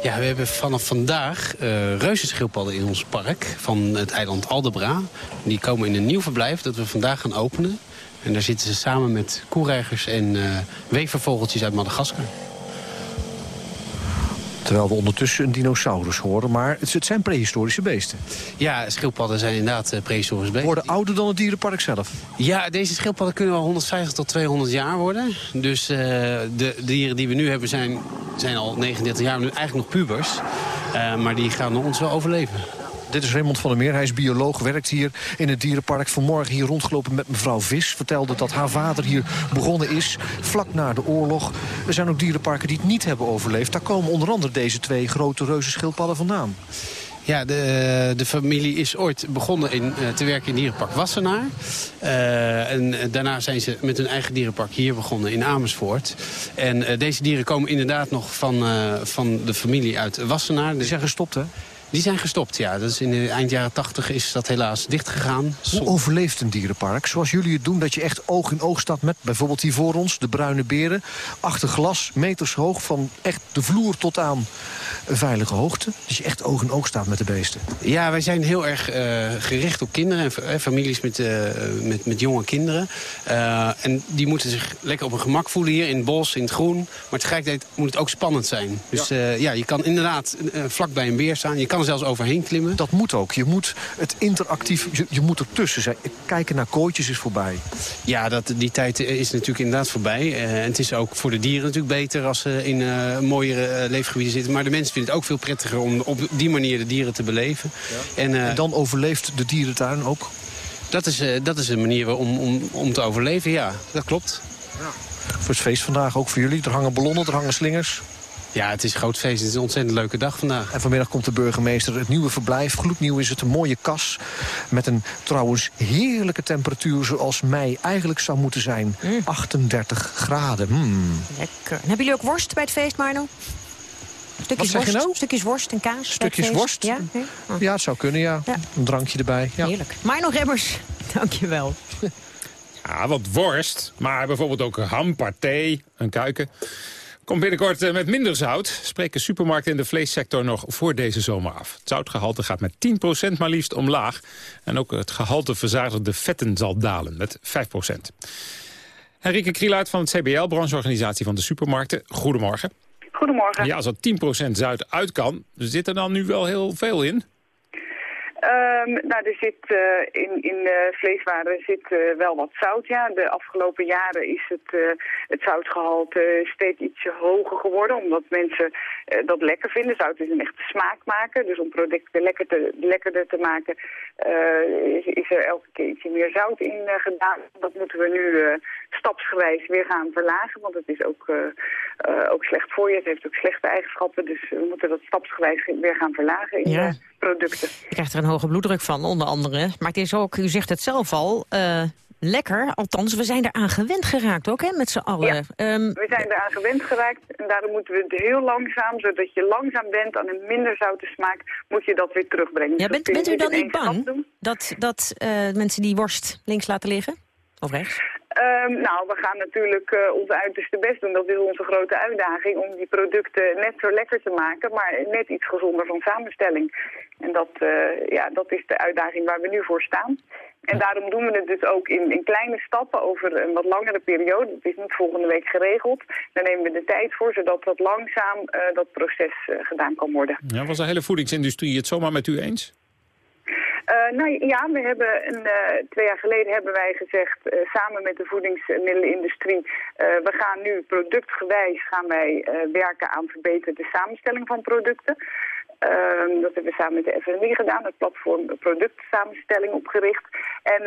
[SPEAKER 24] Ja, we hebben vanaf vandaag uh, reuzenschildpadden in ons park van het eiland Aldebra. Die komen in een nieuw verblijf dat we vandaag gaan openen. En daar zitten ze samen met koereigers en uh, wevervogeltjes uit Madagaskar.
[SPEAKER 22] Terwijl we ondertussen een dinosaurus horen. Maar het, het zijn prehistorische beesten.
[SPEAKER 24] Ja, schildpadden zijn inderdaad uh, prehistorische beesten.
[SPEAKER 22] Worden ouder dan het dierenpark zelf?
[SPEAKER 24] Ja, deze schildpadden kunnen wel 150 tot 200 jaar worden. Dus uh, de dieren die we nu hebben zijn, zijn al 39 jaar, nu eigenlijk nog pubers. Uh, maar die gaan ons wel overleven.
[SPEAKER 22] Dit is Raymond van der Meer. Hij is bioloog, werkt hier in het dierenpark. Vanmorgen hier rondgelopen met mevrouw Vis. Vertelde dat haar vader hier begonnen is, vlak na de oorlog. Er zijn ook dierenparken die het niet hebben overleefd. Daar komen onder andere deze twee grote reuzenschildpadden vandaan.
[SPEAKER 24] Ja, de, de familie is ooit begonnen in, uh, te werken in dierenpark Wassenaar. Uh, en daarna zijn ze met hun eigen dierenpark hier begonnen in Amersfoort. En uh, deze dieren komen inderdaad nog van, van de familie uit Wassenaar.
[SPEAKER 22] Die zijn gestopt, hè?
[SPEAKER 24] Die zijn gestopt, ja. Dat is in de eind jaren 80 is dat helaas dichtgegaan.
[SPEAKER 22] Hoe overleeft een dierenpark? Zoals jullie het doen, dat je echt oog in oog staat met bijvoorbeeld hier voor ons... de bruine beren, achter glas, meters hoog, van echt de vloer tot aan een veilige hoogte. Dus je echt oog in oog staat met de beesten.
[SPEAKER 24] Ja, wij zijn heel erg uh, gericht op kinderen en families met, uh, met, met jonge kinderen. Uh, en die moeten zich lekker op hun gemak voelen hier in het bos, in het groen. Maar tegelijkertijd moet het ook spannend zijn. Dus ja, ja je kan inderdaad vlak bij een beer staan. Je kan er zelfs overheen klimmen.
[SPEAKER 22] Dat moet ook. Je moet het interactief, je, je moet ertussen zijn. Kijken naar kooitjes is voorbij.
[SPEAKER 24] Ja, dat, die tijd is natuurlijk inderdaad voorbij. en het is ook voor de dieren natuurlijk beter als ze in mooiere leefgebieden zitten. Maar de mensen vinden het ook veel prettiger om op die manier de dieren te beleven.
[SPEAKER 22] Ja. En, uh, en, dan overleeft de dierentuin ook?
[SPEAKER 24] Dat is, uh, dat is een manier om, om, om te overleven, ja. Dat klopt.
[SPEAKER 22] Ja. Voor het feest vandaag ook voor jullie? Er hangen ballonnen, er hangen slingers.
[SPEAKER 24] Ja, het is een groot feest. Het is een ontzettend leuke dag vandaag.
[SPEAKER 22] En vanmiddag komt de burgemeester het nieuwe verblijf. Gloednieuw is het, een mooie kas. Met een trouwens heerlijke temperatuur zoals mei eigenlijk zou moeten zijn. Mm. 38 graden. Mm.
[SPEAKER 2] Lekker. En hebben jullie ook worst bij het feest, Marno? Stukjes worst,
[SPEAKER 22] nou?
[SPEAKER 2] Stukjes worst en kaas.
[SPEAKER 22] Stukjes worst?
[SPEAKER 2] Ja,
[SPEAKER 22] ja. Oh. ja, het zou kunnen, ja. ja. Een drankje erbij. Ja.
[SPEAKER 2] Heerlijk. Marno Remmers, <laughs> dankjewel. <laughs>
[SPEAKER 3] Ja, wat worst. Maar bijvoorbeeld ook ham, een kuiken. Komt binnenkort met minder zout. Spreken supermarkten in de vleessector nog voor deze zomer af. Het zoutgehalte gaat met 10% maar liefst omlaag. En ook het gehalte verzadigde vetten zal dalen met 5%. Henrike Krielaert van het CBL, brancheorganisatie van de supermarkten. Goedemorgen.
[SPEAKER 25] Goedemorgen.
[SPEAKER 3] Ja, als er 10% zout uit kan, zit er dan nu wel heel veel in?
[SPEAKER 25] Um, nou, er zit uh, in, in uh, vleeswaren zit uh, wel wat zout, ja. De afgelopen jaren is het, het zoutgehalte steeds ietsje hoger geworden, omdat mensen dat lekker vinden. Zout is een echte smaakmaker, dus om producten lekker te, lekkerder te maken is, is, er elke keer ietsje meer zout in gedaan. Dat moeten we nu stapsgewijs weer gaan verlagen, want het is ook, ook slecht voor je. Het heeft ook slechte eigenschappen, dus we moeten dat stapsgewijs weer gaan verlagen in
[SPEAKER 2] ja.
[SPEAKER 25] producten.
[SPEAKER 2] Er een hoge bloeddruk van, onder andere. Maar het is ook, u zegt het zelf al, uh, lekker. Althans, we zijn eraan gewend geraakt ook, hè, met z'n allen.
[SPEAKER 25] Ja, um, we zijn eraan gewend geraakt. En daarom moeten we het heel langzaam, zodat je langzaam bent aan een minder zoute smaak, moet je dat weer terugbrengen.
[SPEAKER 2] Ja, bent, bent u dan niet bang dat, dat uh, mensen die worst links laten liggen? Of rechts?
[SPEAKER 25] Um, nou, we gaan natuurlijk uh, ons uiterste best doen. Dat is onze grote uitdaging om die producten net zo lekker te maken, maar net iets gezonder van samenstelling. En dat, uh, ja, dat is de uitdaging waar we nu voor staan. En daarom doen we het dus ook in, in kleine stappen over een wat langere periode. Het is niet volgende week geregeld. Daar nemen we de tijd voor, zodat dat langzaam uh, dat proces gedaan kan worden.
[SPEAKER 3] Ja, was de hele voedingsindustrie het zomaar met u eens?
[SPEAKER 25] Uh, nou ja, we hebben een, uh, twee jaar geleden hebben wij gezegd, uh, samen met de voedingsmiddelenindustrie, we gaan nu productgewijs gaan wij werken aan verbeterde samenstelling van producten. Ehm, dat hebben we samen met de FNW gedaan, het platform productsamenstelling opgericht. En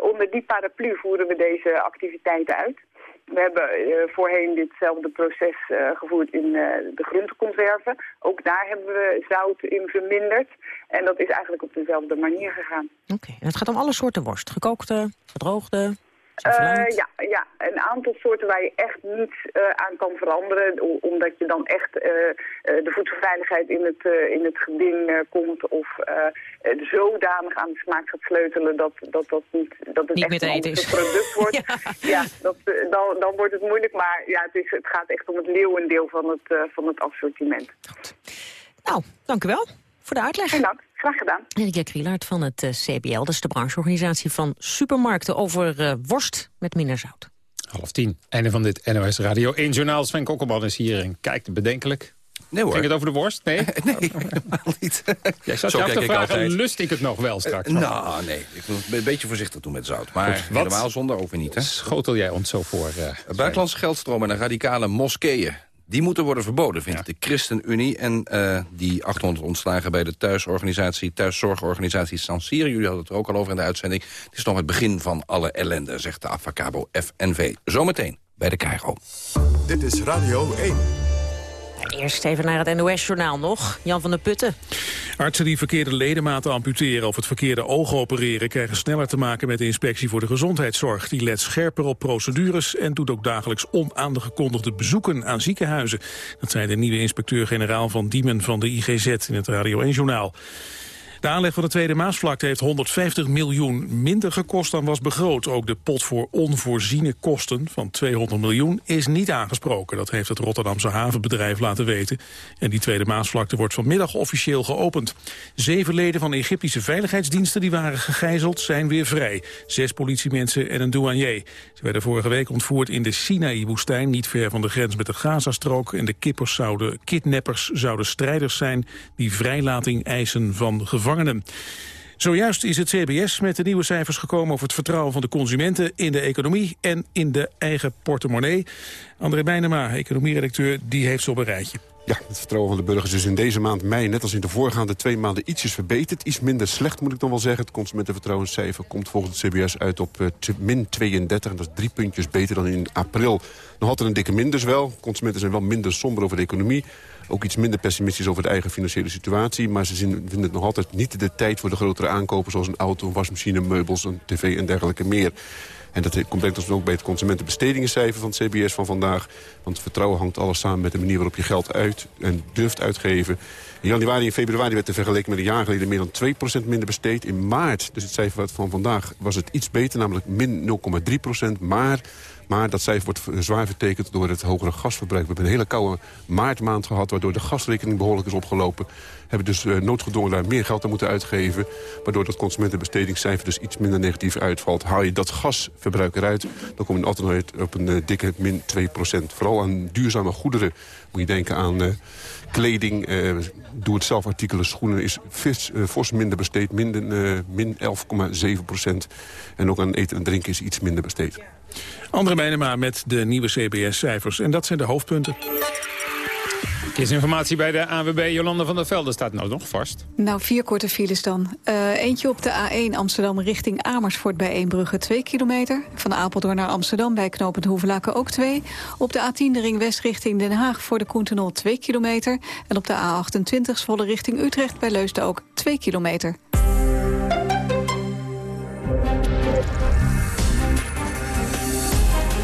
[SPEAKER 25] onder die paraplu voeren we deze activiteiten uit. We hebben uh, voorheen ditzelfde proces uh, gevoerd in uh, de groenteconserven. Ook daar hebben we zout in verminderd. En dat is eigenlijk op dezelfde manier gegaan.
[SPEAKER 2] Oké, en het gaat om alle soorten worst. Gekookte, gedroogde?
[SPEAKER 25] Uh, ja, ja, een aantal soorten waar je echt niets uh, aan kan veranderen. Omdat je dan echt uh, de voedselveiligheid in het, in het geding komt. Of zodanig aan de smaak gaat sleutelen dat, dat, dat, niet, dat het
[SPEAKER 2] niet
[SPEAKER 25] echt
[SPEAKER 2] een
[SPEAKER 25] product wordt. <laughs> ja, ja dat, dan, dan wordt het moeilijk. Maar ja, het, is, het gaat echt om het leeuwendeel van het, van het assortiment.
[SPEAKER 2] Goed. Nou, dank u wel voor de uitleg.
[SPEAKER 25] En dank. Graag gedaan.
[SPEAKER 2] Erika Krielaert van het uh, CBL, dat is de brancheorganisatie van supermarkten... over uh, worst met minder zout.
[SPEAKER 3] Half tien, einde van dit NOS Radio 1 Journaal. Sven Kokkelman is hier en kijkt bedenkelijk.
[SPEAKER 26] Nee hoor.
[SPEAKER 3] Ging het over de worst? Nee? <laughs>
[SPEAKER 26] nee, helemaal niet. <laughs>
[SPEAKER 3] Jij zou Zo vragen, altijd. lust ik het nog wel straks?
[SPEAKER 26] Uh, nou, nee. Ik moet een beetje voorzichtig doen met zout. Maar Goed, helemaal zonder over niet. Hè?
[SPEAKER 3] Schotel jij ons zo voor? Uh,
[SPEAKER 26] Buitenlandse geldstromen en radicale moskeeën. Die moeten worden verboden, vindt de ChristenUnie. En uh, die 800 ontslagen bij de thuisorganisatie, thuiszorgorganisatie Sansir. Jullie hadden het er ook al over in de uitzending. Het is nog het begin van alle ellende, zegt de Avacabo FNV. Zometeen bij de KRO.
[SPEAKER 1] Dit is Radio 1.
[SPEAKER 2] Eerst even naar het NOS-journaal nog. Jan van der Putten.
[SPEAKER 4] Artsen die verkeerde ledematen amputeren of het verkeerde oog opereren... krijgen sneller te maken met de inspectie voor de gezondheidszorg. Die let scherper op procedures en doet ook dagelijks onaangekondigde bezoeken aan ziekenhuizen. Dat zei de nieuwe inspecteur-generaal van Diemen van de IGZ in het Radio 1-journaal. De aanleg van de Tweede Maasvlakte heeft 150 miljoen minder gekost dan was begroot. Ook de pot voor onvoorziene kosten van 200 miljoen is niet aangesproken. Dat heeft het Rotterdamse havenbedrijf laten weten. En die Tweede Maasvlakte wordt vanmiddag officieel geopend. Zeven leden van Egyptische veiligheidsdiensten die waren gegijzeld zijn weer vrij. Zes politiemensen en een douanier. Ze werden vorige week ontvoerd in de Sinaï-woestijn, niet ver van de grens met de Gazastrook. En de kippers zouden, kidnappers zouden strijders zijn die vrijlating eisen van gevangenen Zojuist is het CBS met de nieuwe cijfers gekomen over het vertrouwen van de consumenten in de economie en in de eigen portemonnee. André Bijnema, economieredacteur, die heeft ze op een rijtje.
[SPEAKER 27] Ja, het vertrouwen van de burgers is in deze maand mei... net als in de voorgaande twee maanden ietsjes verbeterd. Iets minder slecht, moet ik dan wel zeggen. Het consumentenvertrouwenscijfer komt volgens het CBS uit op uh, min 32. En dat is drie puntjes beter dan in april. Nog altijd een dikke min dus. Consumenten zijn wel minder somber over de economie. Ook iets minder pessimistisch over de eigen financiële situatie. Maar ze vinden het nog altijd niet de tijd voor de grotere aankopen... zoals een auto, een wasmachine, meubels, een tv en dergelijke meer. En dat komt ook bij het consumentenbestedingscijfer van het CBS van vandaag. Want vertrouwen hangt alles samen met de manier waarop je geld uit en durft uitgeven. In januari en februari werd er vergeleken met een jaar geleden meer dan 2% minder besteed. In maart, dus het cijfer van vandaag, was het iets beter, namelijk min 0,3%. Maar maar dat cijfer wordt zwaar vertekend door het hogere gasverbruik. We hebben een hele koude maartmaand gehad... waardoor de gasrekening behoorlijk is opgelopen. Hebben dus uh, noodgedwongen daar meer geld aan moeten uitgeven. Waardoor dat consumentenbestedingscijfer dus iets minder negatief uitvalt. Haal je dat gasverbruik eruit, dan kom je altijd op een uh, dikke min 2% Vooral aan duurzame goederen moet je denken aan... Uh, kleding, doe-het-zelf artikelen, schoenen is vis, fors minder besteed, minder, min 11,7 procent. En ook aan eten en drinken is iets minder besteed.
[SPEAKER 4] Andere Bijnema met de nieuwe CBS-cijfers. En dat zijn de hoofdpunten.
[SPEAKER 3] Informatie bij de AWB. Jolanda van der Velde staat nou nog vast.
[SPEAKER 8] Nou, vier korte files dan. Uh, eentje op de A1 Amsterdam richting Amersfoort bij Eembrugge 2 kilometer. Van Apeldoorn naar Amsterdam bij knooppunt Hoevelaken ook 2. Op de A10 de ring west richting Den Haag voor de Koentenol 2 kilometer. En op de A28 volle richting Utrecht bij Leusden ook 2 kilometer.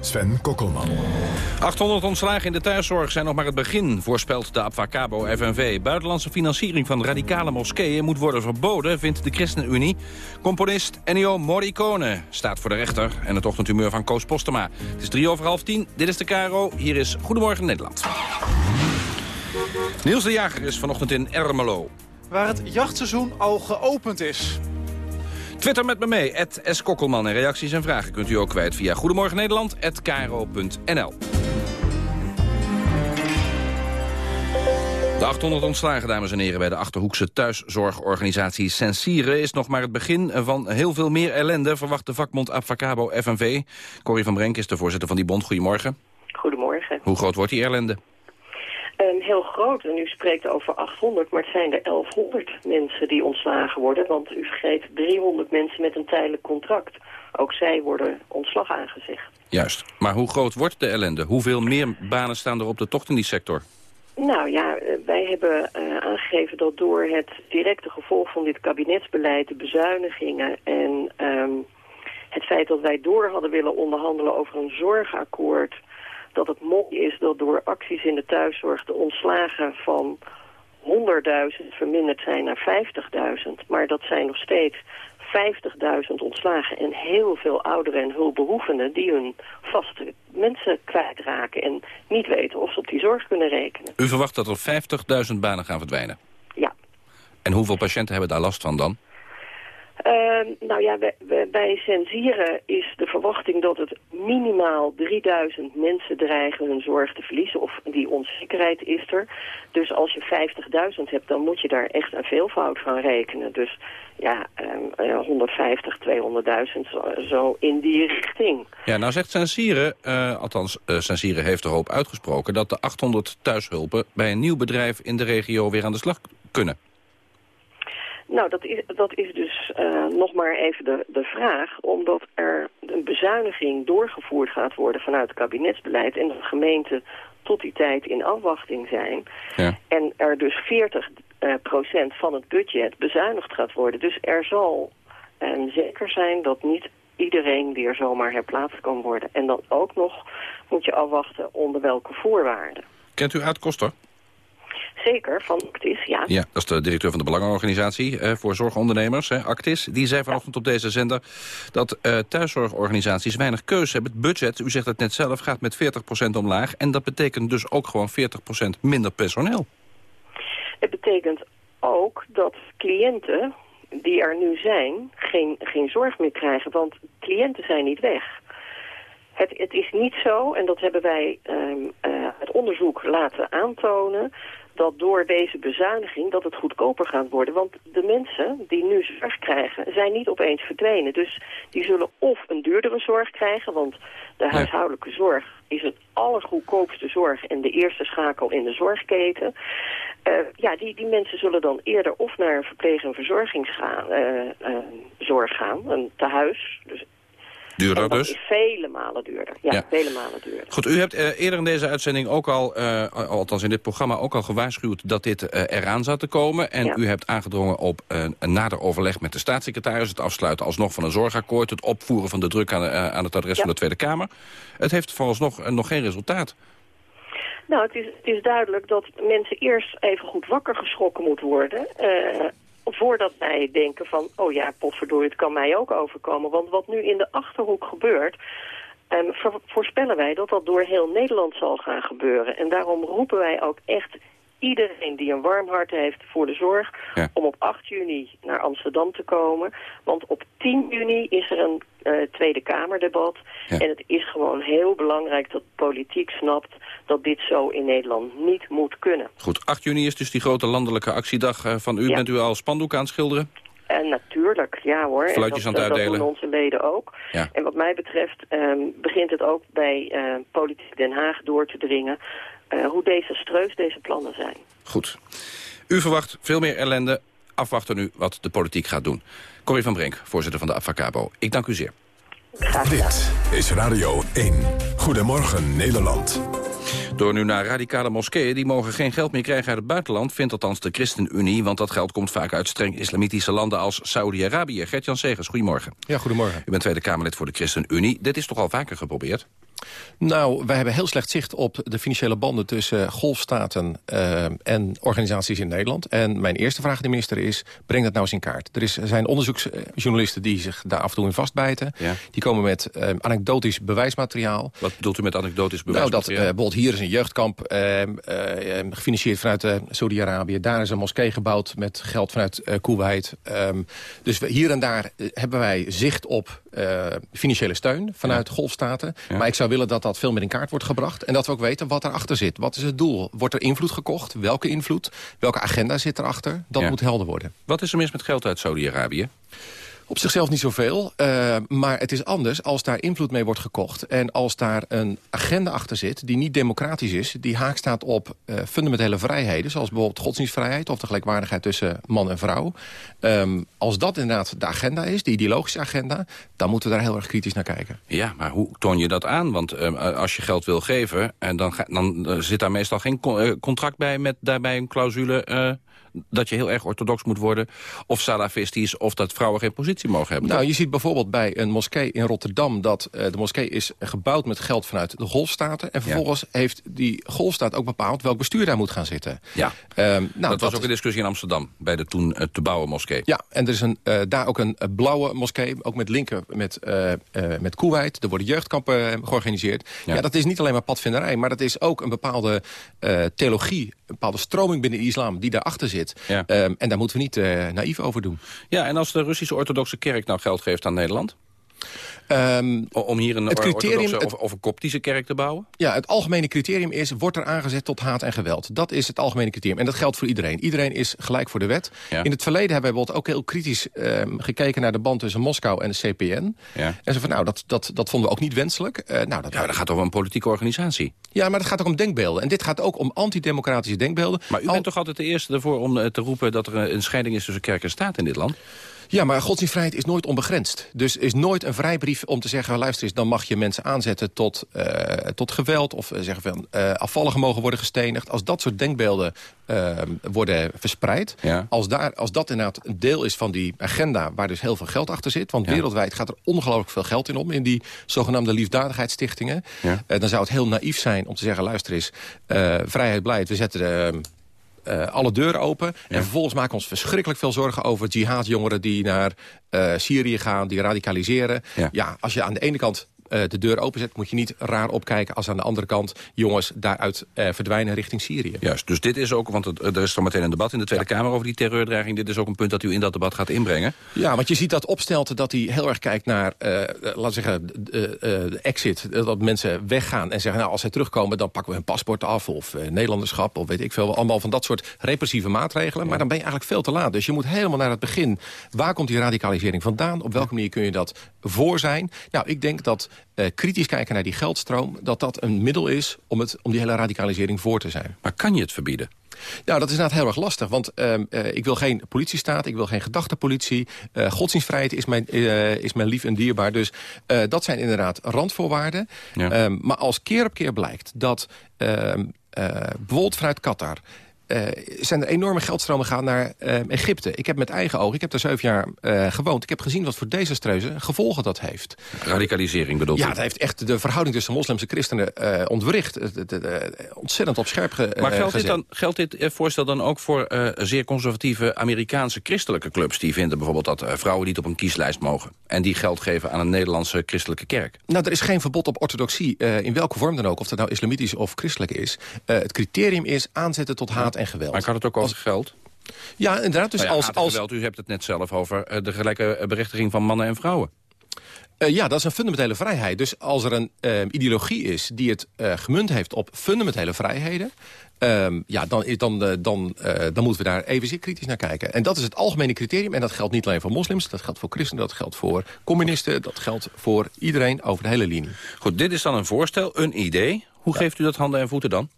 [SPEAKER 1] Sven Kokkelman.
[SPEAKER 26] 800 ontslagen in de thuiszorg zijn nog maar het begin, voorspelt de Abfacabo FNV. Buitenlandse financiering van radicale moskeeën moet worden verboden, vindt de ChristenUnie. Componist Ennio Morricone staat voor de rechter en het ochtendhumeur van Koos Postema. Het is drie over half tien, dit is de Caro, hier is Goedemorgen Nederland. Niels de Jager is vanochtend in Ermelo.
[SPEAKER 28] Waar het jachtseizoen al geopend is.
[SPEAKER 26] Twitter met me mee, S. Kokkelman. En reacties en vragen kunt u ook kwijt via Goedemorgen Nederland, De 800 ontslagen, dames en heren, bij de Achterhoekse thuiszorgorganisatie Sensire... is nog maar het begin van heel veel meer ellende, verwacht de vakbond Avacabo FNV. Corrie van Brenk is de voorzitter van die bond. Goedemorgen.
[SPEAKER 29] Goedemorgen.
[SPEAKER 26] Hoe groot wordt die ellende?
[SPEAKER 29] Um, heel groot. En u spreekt over 800, maar het zijn er 1100 mensen die ontslagen worden. Want u vergeet 300 mensen met een tijdelijk contract. ook zij worden ontslag aangezegd.
[SPEAKER 26] Juist. Maar hoe groot wordt de ellende? Hoeveel meer banen staan er op de tocht in die sector?
[SPEAKER 29] Nou ja, eh, wij hebben uh, aangegeven dat door het directe gevolg van dit kabinetsbeleid, de bezuinigingen en um, het feit dat wij door hadden willen onderhandelen over een zorgakkoord, dat het mooi is dat door acties in de thuiszorg de ontslagen van 100.000 verminderd zijn naar 50.000. Maar dat zijn nog steeds 50.000 ontslagen en heel veel ouderen en hulpbehoevenden die hun vaste mensen kwijtraken en niet weten of ze op die zorg kunnen rekenen.
[SPEAKER 26] U verwacht dat er 50.000 banen gaan verdwijnen?
[SPEAKER 29] Ja.
[SPEAKER 26] En hoeveel patiënten hebben daar last van dan?
[SPEAKER 29] Uh, nou ja, bij, Sensieren is de verwachting dat het minimaal 3000 mensen dreigen hun zorg te verliezen. Of die onzekerheid is er. Dus als je 50.000 hebt, dan moet je daar echt een veelvoud van rekenen. Dus ja, um, 150, 200.000, zo in die richting.
[SPEAKER 26] Ja, nou zegt Sensieren, uh, althans uh, Sensieren heeft erop uitgesproken... dat de 800 thuishulpen bij een nieuw bedrijf in de regio weer aan de slag kunnen.
[SPEAKER 29] Nou, dat is, dat is dus uh, nog maar even de, de vraag, omdat er een bezuiniging doorgevoerd gaat worden vanuit het kabinetsbeleid en de gemeenten tot die tijd in afwachting zijn. Ja. En er dus 40 uh, procent van het budget bezuinigd gaat worden. Dus er zal uh, zeker zijn dat niet iedereen weer zomaar herplaatst kan worden. En dan ook nog moet je afwachten onder welke voorwaarden.
[SPEAKER 26] Kent u Aad Koster?
[SPEAKER 29] Zeker, van Actis, ja.
[SPEAKER 26] Ja, dat is de directeur van de Belangenorganisatie eh, voor zorgondernemers, hè, Actis. Die zei vanochtend op deze zender dat uh, thuiszorgorganisaties weinig keuze hebben. Het budget, u zegt het net zelf, gaat met 40% omlaag. En dat betekent dus ook gewoon 40% minder personeel.
[SPEAKER 29] Het betekent ook dat cliënten die er nu zijn geen, geen zorg meer krijgen. Want cliënten zijn niet weg. Het, het is niet zo, en dat hebben wij um, uh, het onderzoek laten aantonen dat door deze bezuiniging dat het goedkoper gaat worden. Want de mensen die nu zorg krijgen zijn niet opeens verdwenen. Dus die zullen of een duurdere zorg krijgen, want de huishoudelijke zorg is het allergoedkoopste zorg en de eerste schakel in de zorgketen. Uh, ja, die, die mensen zullen dan eerder of naar verpleeg- en verzorgingszorg uh, uh, zorg gaan, een tehuis, dus
[SPEAKER 26] Duurder dus?
[SPEAKER 29] is vele malen duurder. Ja,
[SPEAKER 26] Ja.
[SPEAKER 29] vele malen duurder.
[SPEAKER 26] Goed, u hebt eh, eerder in deze uitzending ook al, eh, althans in dit programma, ook al gewaarschuwd dat dit eh, eraan zou te komen. En
[SPEAKER 29] Ja.
[SPEAKER 26] u hebt aangedrongen op een nader overleg met de staatssecretaris, het afsluiten alsnog van een zorgakkoord, het opvoeren van de druk aan, aan het adres
[SPEAKER 29] Ja.
[SPEAKER 26] van de Tweede Kamer. Het heeft vooralsnog nog geen resultaat.
[SPEAKER 29] Nou, het is, het is duidelijk dat mensen eerst even goed wakker geschrokken moeten worden. Voordat wij denken van, oh ja, potverdorie, het kan mij ook overkomen. Want wat nu in de Achterhoek gebeurt, eh, vo- voorspellen wij dat dat door heel Nederland zal gaan gebeuren. En daarom roepen wij ook echt iedereen die een warm hart heeft voor de zorg...
[SPEAKER 26] Ja.
[SPEAKER 29] om op 8 juni naar Amsterdam te komen. Want op 10 juni is er een eh, Tweede Kamerdebat. En het is gewoon heel belangrijk dat politiek snapt... dat dit zo in Nederland niet moet kunnen.
[SPEAKER 26] Goed, 8 juni is dus die grote landelijke actiedag eh, van u.
[SPEAKER 29] Ja.
[SPEAKER 26] Bent u al spandoek aan het schilderen?
[SPEAKER 29] En natuurlijk, ja hoor. En
[SPEAKER 26] Fluitjes
[SPEAKER 29] dat,
[SPEAKER 26] aan het
[SPEAKER 29] dat
[SPEAKER 26] uitdelen.
[SPEAKER 29] doen onze leden ook.
[SPEAKER 26] Ja.
[SPEAKER 29] En wat mij betreft ehm, begint het ook bij eh, Politiek Den Haag door te dringen... eh, hoe desastreus deze plannen zijn.
[SPEAKER 26] Goed. U verwacht veel meer ellende. Afwachten nu wat de politiek gaat doen. Corrie van Brink, voorzitter van de Avacabo. Ik dank u zeer.
[SPEAKER 1] Dit is Radio 1. Goedemorgen Nederland.
[SPEAKER 26] Door nu naar radicale moskeeën, die mogen geen geld meer krijgen uit het buitenland... vindt althans de ChristenUnie, want dat geld komt vaak uit streng islamitische landen als Saudi-Arabië. Gert-Jan Segers, goedemorgen.
[SPEAKER 30] Ja, goedemorgen.
[SPEAKER 26] U bent Tweede Kamerlid voor de ChristenUnie. Dit is toch al vaker geprobeerd?
[SPEAKER 30] Nou, wij hebben heel slecht zicht op de financiële banden tussen golfstaten eh, en organisaties in Nederland. En mijn eerste vraag aan de minister is, breng dat nou eens in kaart. Er, is, zijn onderzoeksjournalisten die zich daar af en toe in vastbijten.
[SPEAKER 26] Ja.
[SPEAKER 30] Die komen met eh, anekdotisch bewijsmateriaal.
[SPEAKER 26] Wat bedoelt u met anekdotisch
[SPEAKER 30] Nou, dat eh,
[SPEAKER 26] bewijsmateriaal?
[SPEAKER 30] bijvoorbeeld hier is een jeugdkamp gefinancierd vanuit Saudi-Arabië. Daar is een moskee gebouwd met geld vanuit Kuwait. Ehm, dus hier en daar hebben wij zicht op eh, financiële steun vanuit golfstaten. Maar ik zou willen dat dat veel meer in kaart wordt gebracht. En dat we ook weten wat erachter zit. Wat is het doel? Wordt er invloed gekocht? Welke invloed? Welke agenda zit erachter? Dat
[SPEAKER 26] Ja.
[SPEAKER 30] moet helder worden.
[SPEAKER 26] Wat is er mis met geld uit Saudi-Arabië?
[SPEAKER 30] Op zichzelf niet zoveel, uh, maar het is anders als daar invloed mee wordt gekocht. En als daar een agenda achter zit die niet democratisch is... die haak staat op uh, fundamentele vrijheden... zoals bijvoorbeeld godsdienstvrijheid of de gelijkwaardigheid tussen man en vrouw. Um, als dat inderdaad de agenda is, de ideologische agenda... dan moeten we daar heel erg kritisch naar kijken.
[SPEAKER 26] Ja, maar hoe toon je dat aan? Want uh, als je geld wil geven, en dan, ga, dan zit daar meestal geen contract bij... met daarbij een clausule dat je heel erg orthodox moet worden... of salafistisch, of dat vrouwen geen positie mogen hebben.
[SPEAKER 30] Nou, je ziet bijvoorbeeld bij een moskee in Rotterdam... dat uh, de moskee is gebouwd met geld vanuit de golfstaten... en vervolgens ja. heeft die golfstaat ook bepaald... welk bestuur daar moet gaan zitten.
[SPEAKER 26] Ja, um, nou, dat, was ook een discussie in Amsterdam... bij de toen uh, te bouwen moskee.
[SPEAKER 30] Ja, en er is een, uh, daar ook een blauwe moskee... ook met linken met, met Kuwait. Er worden jeugdkampen georganiseerd. Ja. ja. dat is niet alleen maar padvinderij... maar dat is ook een bepaalde theologie... een bepaalde stroming binnen de islam die daarachter zit... Ja. Um, en daar moeten we niet uh, naïef over doen.
[SPEAKER 26] Ja, en als de Russische orthodoxe kerk nou geld geeft aan Nederland? Um, Om hier een het criterium, of, of, een koptische kerk te bouwen?
[SPEAKER 30] Ja, het algemene criterium is, wordt er aangezet tot haat en geweld. Dat is het algemene criterium. En dat geldt voor iedereen. Iedereen is gelijk voor de wet. Ja. In het verleden hebben wij ook heel kritisch um, gekeken naar de band tussen Moskou en de CPN. Ja. En ze van, nou, dat, dat, dat vonden we ook niet wenselijk. Uh, nou,
[SPEAKER 26] dat ja, dat gaat over een politieke organisatie.
[SPEAKER 30] Ja, maar dat gaat ook om denkbeelden. En dit gaat ook om antidemocratische denkbeelden.
[SPEAKER 26] Maar u bent toch altijd de eerste ervoor om uh, te roepen dat er een scheiding is tussen kerk en staat in dit land?
[SPEAKER 30] Ja, maar godsdienstvrijheid is nooit onbegrensd. Dus is nooit een vrijbrief om te zeggen... luister eens, dan mag je mensen aanzetten tot, uh, tot geweld... of uh, zeggen van uh, afvalligen mogen worden gestenigd. Als dat soort denkbeelden worden verspreid... Ja. Als, daar, als dat inderdaad een deel is van die agenda... waar dus heel veel geld achter zit... want ja. wereldwijd gaat er ongelooflijk veel geld in om... in die zogenaamde liefdadigheidsstichtingen... Ja. dan zou het heel naïef zijn om te zeggen... luister eens, vrijheid, blijheid, we zetten de uh, alle deuren open. Ja. En vervolgens maken we ons verschrikkelijk veel zorgen over jihadjongeren die naar uh, Syrië gaan, die radicaliseren. Ja. ja, als je aan de ene kant uh, de deur openzet... moet je niet raar opkijken als aan de andere kant... jongens daaruit uh, verdwijnen richting Syrië.
[SPEAKER 26] Juist, dus dit is ook... want het, er is zo meteen een debat in de Tweede ja. Kamer over die terreurdreiging. Dit is ook een punt dat u in dat debat gaat inbrengen.
[SPEAKER 30] Ja, want je ziet dat opstelten dat hij heel erg kijkt naar... Uh, laten zeggen, de exit. Dat mensen weggaan en zeggen... nou, als zij terugkomen, dan pakken we hun paspoort af... of Nederlanderschap, of weet ik veel. Allemaal van dat soort repressieve maatregelen. Ja. Maar dan ben je eigenlijk veel te laat. Dus je moet helemaal naar het begin. Waar komt die radicalisering vandaan? Op welke manier kun je dat voor zijn? Nou, ik denk dat uh, kritisch kijken naar die geldstroom... dat dat een middel is om, het, om die hele radicalisering voor te zijn.
[SPEAKER 26] Maar kan je het verbieden?
[SPEAKER 30] Nou, dat is inderdaad heel erg lastig. Want uh, uh, ik wil geen politiestaat, ik wil geen gedachtepolitie. Uh, godsdienstvrijheid is mijn, is mijn lief en dierbaar. Dus dat zijn inderdaad randvoorwaarden. Ja. Um, maar als keer op keer blijkt dat ehm, bijvoorbeeld vanuit Qatar uh, zijn er enorme geldstromen gaan naar uh, Egypte. Ik heb met eigen ogen, ik heb daar zeven jaar uh, gewoond... ik heb gezien wat voor desastreuze gevolgen dat heeft.
[SPEAKER 26] Radicalisering bedoelt
[SPEAKER 30] Ja,
[SPEAKER 26] u?
[SPEAKER 30] dat heeft echt de verhouding tussen moslims en christenen ontwricht. ontzettend op scherp ge
[SPEAKER 26] Maar geldt dit, dan, geldt dit voorstel dan ook voor zeer conservatieve Amerikaanse christelijke clubs... die vinden bijvoorbeeld dat vrouwen niet op een kieslijst mogen... en die geld geven aan een Nederlandse christelijke kerk?
[SPEAKER 30] Nou, er is geen verbod op orthodoxie, in welke vorm dan ook... of dat nou islamitisch of christelijk is. het criterium is aanzetten tot haat en geweld.
[SPEAKER 26] Maar kan het ook over geld?
[SPEAKER 30] Ja, inderdaad. Dus
[SPEAKER 26] nou ja,
[SPEAKER 30] als, als...
[SPEAKER 26] Geweld, u hebt het net zelf over uh, de gelijke berechtiging van mannen en vrouwen.
[SPEAKER 30] Uh, ja, dat is een fundamentele vrijheid. Dus als er een uh, ideologie is die het uh, gemunt heeft op fundamentele vrijheden... Um, ja, dan, dan, dan, dan, dan moeten we daar even kritisch naar kijken. En dat is het algemene criterium. En dat geldt niet alleen voor moslims, dat geldt voor christenen... dat geldt voor communisten, dat geldt voor iedereen over de hele linie.
[SPEAKER 26] Goed, dit is dan een voorstel, een idee. Hoe ja. geeft u dat handen en voeten dan?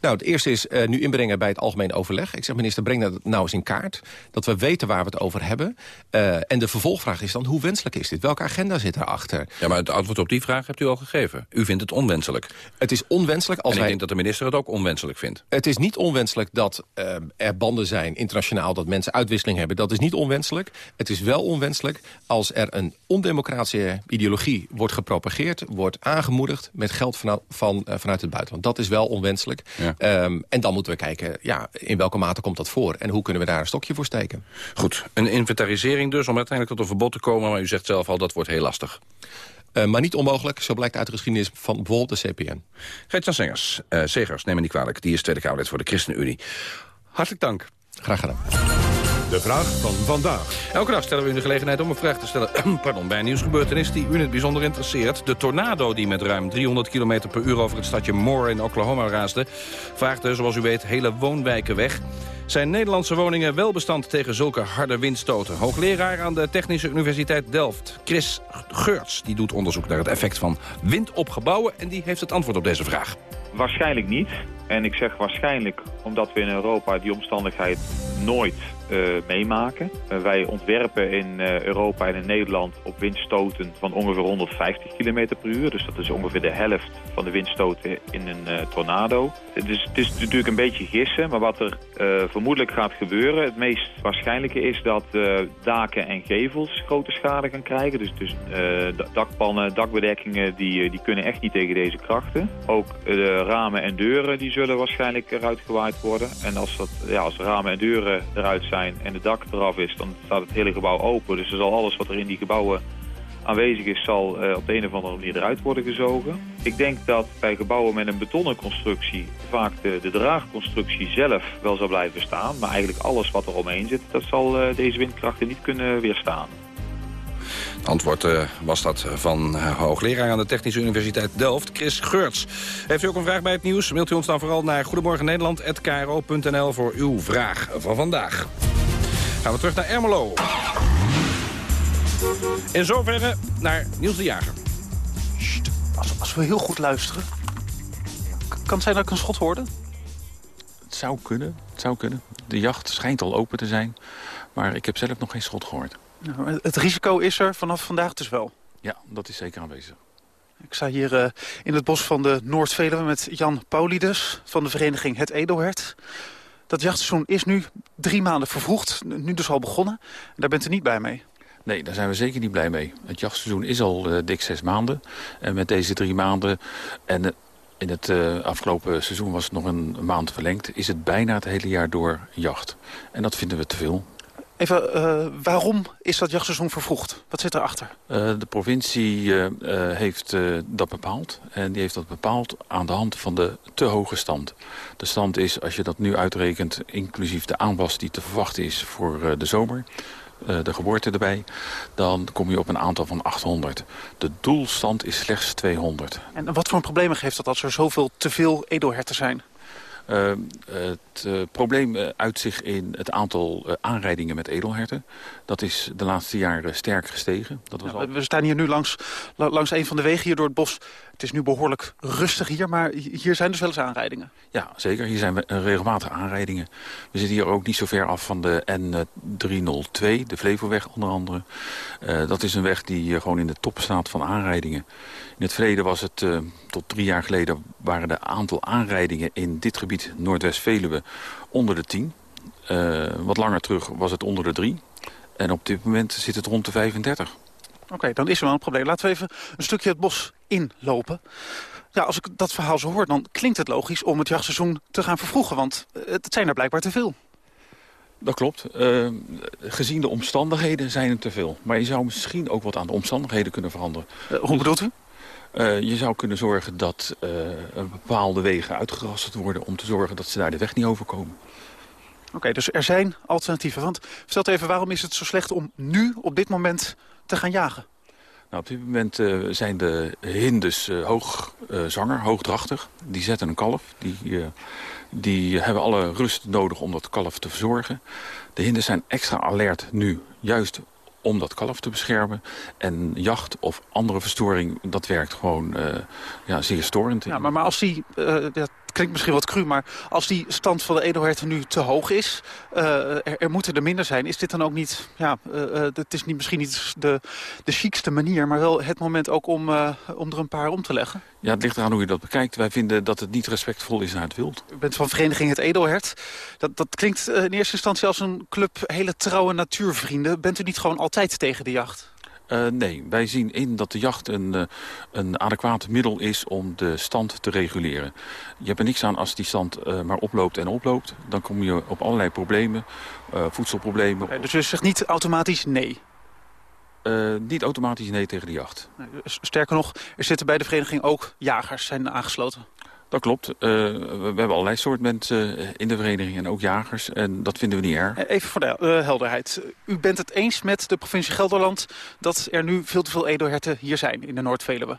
[SPEAKER 30] Nou, het eerste is uh, nu inbrengen bij het algemeen overleg. Ik zeg, minister, breng dat nou eens in kaart. Dat we weten waar we het over hebben. Uh, en de vervolgvraag is dan, hoe wenselijk is dit? Welke agenda zit erachter?
[SPEAKER 26] Ja, maar het antwoord op die vraag hebt u al gegeven. U vindt het onwenselijk.
[SPEAKER 30] Het is onwenselijk als
[SPEAKER 26] en ik
[SPEAKER 30] wij...
[SPEAKER 26] denk dat de minister het ook onwenselijk vindt.
[SPEAKER 30] Het is niet onwenselijk dat uh, er banden zijn, internationaal... dat mensen uitwisseling hebben. Dat is niet onwenselijk. Het is wel onwenselijk als er een ondemocratische ideologie wordt gepropageerd... wordt aangemoedigd met geld van, van, vanuit het buitenland. Dat is wel onwenselijk. Ja. Um, en dan moeten we kijken, ja, in welke mate komt dat voor? En hoe kunnen we daar een stokje voor steken?
[SPEAKER 26] Goed, een inventarisering dus om uiteindelijk tot een verbod te komen. Maar u zegt zelf al, dat wordt heel lastig.
[SPEAKER 30] Uh, maar niet onmogelijk, zo blijkt uit de geschiedenis van bijvoorbeeld de CPN.
[SPEAKER 26] Gert-Jan Sengers, uh, Segers, neem me niet kwalijk. Die is Tweede Kamerlid voor de ChristenUnie. Hartelijk dank.
[SPEAKER 30] Graag gedaan.
[SPEAKER 1] De vraag van vandaag.
[SPEAKER 26] Elke dag stellen we u de gelegenheid om een vraag te stellen <clears throat> pardon, bij een nieuwsgebeurtenis die u in het bijzonder interesseert. De tornado die met ruim 300 km per uur over het stadje Moore in Oklahoma raasde... vaagde, zoals u weet, hele woonwijken weg. Zijn Nederlandse woningen wel bestand tegen zulke harde windstoten? Hoogleraar aan de Technische Universiteit Delft, Chris Geurts... die doet onderzoek naar het effect van wind op gebouwen... en die heeft het antwoord op deze vraag.
[SPEAKER 31] Waarschijnlijk niet. En ik zeg waarschijnlijk omdat we in Europa die omstandigheid nooit uh, meemaken. Uh, wij ontwerpen in uh, Europa en in Nederland op windstoten van ongeveer 150 km per uur. Dus dat is ongeveer de helft van de windstoten in een tornado. Dus het is natuurlijk een beetje gissen, maar wat er vermoedelijk gaat gebeuren... het meest waarschijnlijke is dat daken en gevels grote schade gaan krijgen. Dus, dus dakpannen, dakbedekkingen, die, die kunnen echt niet tegen deze krachten. Ook de ramen en deuren die zullen waarschijnlijk eruit gewaaid worden. En als, dat, ja, als ramen en deuren eruit zijn en de dak eraf is, dan staat het hele gebouw open. Dus er zal alles wat er in die gebouwen aanwezig is, zal uh, op de een of andere manier eruit worden gezogen. Ik denk dat bij gebouwen met een betonnen constructie vaak de, draagconstructie zelf wel zal blijven staan. Maar eigenlijk alles wat er omheen zit, dat zal uh, deze windkrachten niet kunnen weerstaan.
[SPEAKER 26] Antwoord uh, was dat van uh, hoogleraar aan de Technische Universiteit Delft, Chris Geurts. Heeft u ook een vraag bij het nieuws? Mailt u ons dan vooral naar goedemorgennederland.kro.nl voor uw vraag van vandaag. Gaan we terug naar Ermelo. In zoverre naar Niels de Jager.
[SPEAKER 32] als, als, we heel goed luisteren... Kan het zijn dat ik een schot hoorde?
[SPEAKER 33] Het zou kunnen, het zou kunnen. De jacht schijnt al open te zijn. Maar ik heb zelf nog geen schot gehoord.
[SPEAKER 32] Nou, het risico is er vanaf vandaag dus wel?
[SPEAKER 33] Ja, dat is zeker aanwezig.
[SPEAKER 32] Ik sta hier uh, in het bos van de Noord-Veluwe met Jan Paulides van de vereniging Het Edelhert. Dat jachtseizoen is nu drie maanden vervroegd, nu dus al begonnen. Daar bent u niet blij mee?
[SPEAKER 33] Nee, daar zijn we zeker niet blij mee. Het jachtseizoen is al uh, dik zes maanden. En met deze drie maanden... en uh, in het uh, afgelopen seizoen was het nog een maand verlengd... is het bijna het hele jaar door jacht. En dat vinden we te veel.
[SPEAKER 32] Even, uh, waarom is dat jachtseizoen vervroegd? Wat zit erachter?
[SPEAKER 33] Uh, de provincie uh, heeft dat bepaald. En die heeft dat bepaald aan de hand van de te hoge stand. De stand is, als je dat nu uitrekent, inclusief de aanwas die te verwachten is voor de zomer... de geboorte erbij, dan kom je op een aantal van 800. De doelstand is slechts 200.
[SPEAKER 32] En wat voor problemen geeft dat als er zoveel te veel edelherten zijn?
[SPEAKER 33] Uh, het uh, probleem uh, uit zich in het aantal aanrijdingen met edelherten. Dat is de laatste jaren sterk gestegen. Dat was
[SPEAKER 32] ja, al... We staan hier nu langs, langs een van de wegen hier door het bos. Het is nu behoorlijk rustig hier, maar hier zijn dus wel eens aanrijdingen.
[SPEAKER 33] Ja, zeker. Hier zijn regelmatig aanrijdingen. We zitten hier ook niet zo ver af van de N302, de Flevoweg onder andere. dat is een weg die gewoon in de top staat van aanrijdingen. In het verleden was het, uh, tot drie jaar geleden, waren de aantal aanrijdingen in dit gebied Noordwest-Veluwe onder de 10. Uh, wat langer terug was het onder de 3. En op dit moment zit het rond de 35.
[SPEAKER 32] Oké, okay, dan is er wel een probleem. Laten we even een stukje het bos inlopen. Ja, als ik dat verhaal zo hoor, dan klinkt het logisch om het jachtseizoen te gaan vervroegen. Want het zijn er blijkbaar te veel.
[SPEAKER 33] Dat klopt. Uh, gezien de omstandigheden zijn het te veel. Maar je zou misschien ook wat aan de omstandigheden kunnen veranderen.
[SPEAKER 32] Uh, hoe bedoelt u?
[SPEAKER 33] Uh, je zou kunnen zorgen dat bepaalde wegen uitgerasterd worden... om te zorgen dat ze daar de weg niet overkomen.
[SPEAKER 32] Oké, okay, dus er zijn alternatieven. Want vertel even, waarom is het zo slecht om nu, op dit moment, te gaan jagen?
[SPEAKER 33] Nou, op dit moment uh, zijn de hindes hoogzanger, hoogdrachtig. Die zetten een kalf. Die, die hebben alle rust nodig om dat kalf te verzorgen. De hindes zijn extra alert nu, juist om dat kalf te beschermen. En jacht of andere verstoring, dat werkt gewoon uh, ja, zeer storend.
[SPEAKER 32] Ja, maar, maar als die, uh, klinkt misschien wat cru, maar als die stand van de edelherten nu te hoog is, uh, er, er, moeten er minder zijn, is dit dan ook niet, ja, het is niet, misschien niet de, de chicste manier, maar wel het moment ook om, om er een paar om te leggen?
[SPEAKER 33] Ja, het ligt eraan hoe je dat bekijkt. Wij vinden dat het niet respectvol is naar het wild.
[SPEAKER 32] U bent van vereniging Het Edelhert. Dat, dat klinkt in eerste instantie als een club hele trouwe natuurvrienden. Bent u niet gewoon altijd tegen de jacht?
[SPEAKER 33] Uh, nee, wij zien in dat de jacht een, uh, een adequaat middel is om de stand te reguleren. Je hebt er niks aan als die stand uh, maar oploopt en oploopt. Dan kom je op allerlei problemen, voedselproblemen.
[SPEAKER 32] Dus u zegt niet automatisch nee?
[SPEAKER 33] niet automatisch nee tegen de jacht.
[SPEAKER 32] Sterker nog, er zitten bij de vereniging ook jagers zijn aangesloten.
[SPEAKER 33] Dat klopt. Uh, we hebben allerlei soort mensen in de vereniging en ook jagers. En dat vinden we niet erg.
[SPEAKER 32] Even voor de uh, helderheid. U bent het eens met de provincie Gelderland dat er nu veel te veel edelherten hier zijn in de Noord-Veluwe?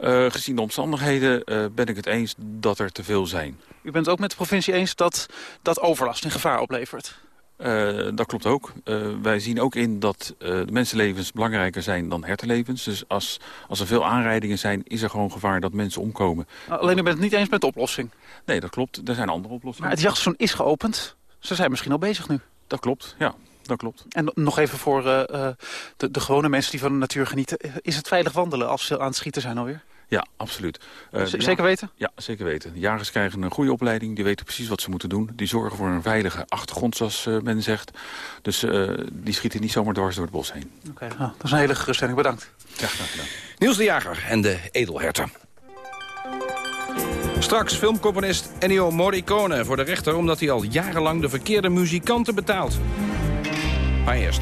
[SPEAKER 33] Uh, gezien de omstandigheden ben ik het eens dat er te veel zijn.
[SPEAKER 32] U bent ook met de provincie eens dat dat overlast en gevaar oplevert?
[SPEAKER 33] Uh, dat klopt ook. wij zien ook in dat de mensenlevens belangrijker zijn dan hertenlevens. Dus als, als er veel aanrijdingen zijn, is er gewoon gevaar dat mensen omkomen.
[SPEAKER 32] Alleen u bent het niet eens met de oplossing?
[SPEAKER 33] Nee, dat klopt. Er zijn andere oplossingen.
[SPEAKER 32] Maar het jachtseizoen is geopend. Ze zijn misschien al bezig nu.
[SPEAKER 33] Dat klopt, ja. Dat klopt.
[SPEAKER 32] En nog even voor de, de, gewone mensen die van de natuur genieten. Is het veilig wandelen als ze aan het schieten zijn alweer?
[SPEAKER 33] Ja, absoluut.
[SPEAKER 32] Uh, zeker weten?
[SPEAKER 33] Ja, zeker weten. De jagers krijgen een goede opleiding. Die weten precies wat ze moeten doen. Die zorgen voor een veilige achtergrond, zoals men zegt. Dus die schieten niet zomaar dwars door het bos heen.
[SPEAKER 32] Oké, okay, nou, dat is een hele geruststelling. Bedankt.
[SPEAKER 33] Ja, graag gedaan.
[SPEAKER 26] Niels de Jager en de edelherten. Straks filmcomponist Ennio Morricone voor de rechter... omdat hij al jarenlang de verkeerde muzikanten betaalt. Maar eerst.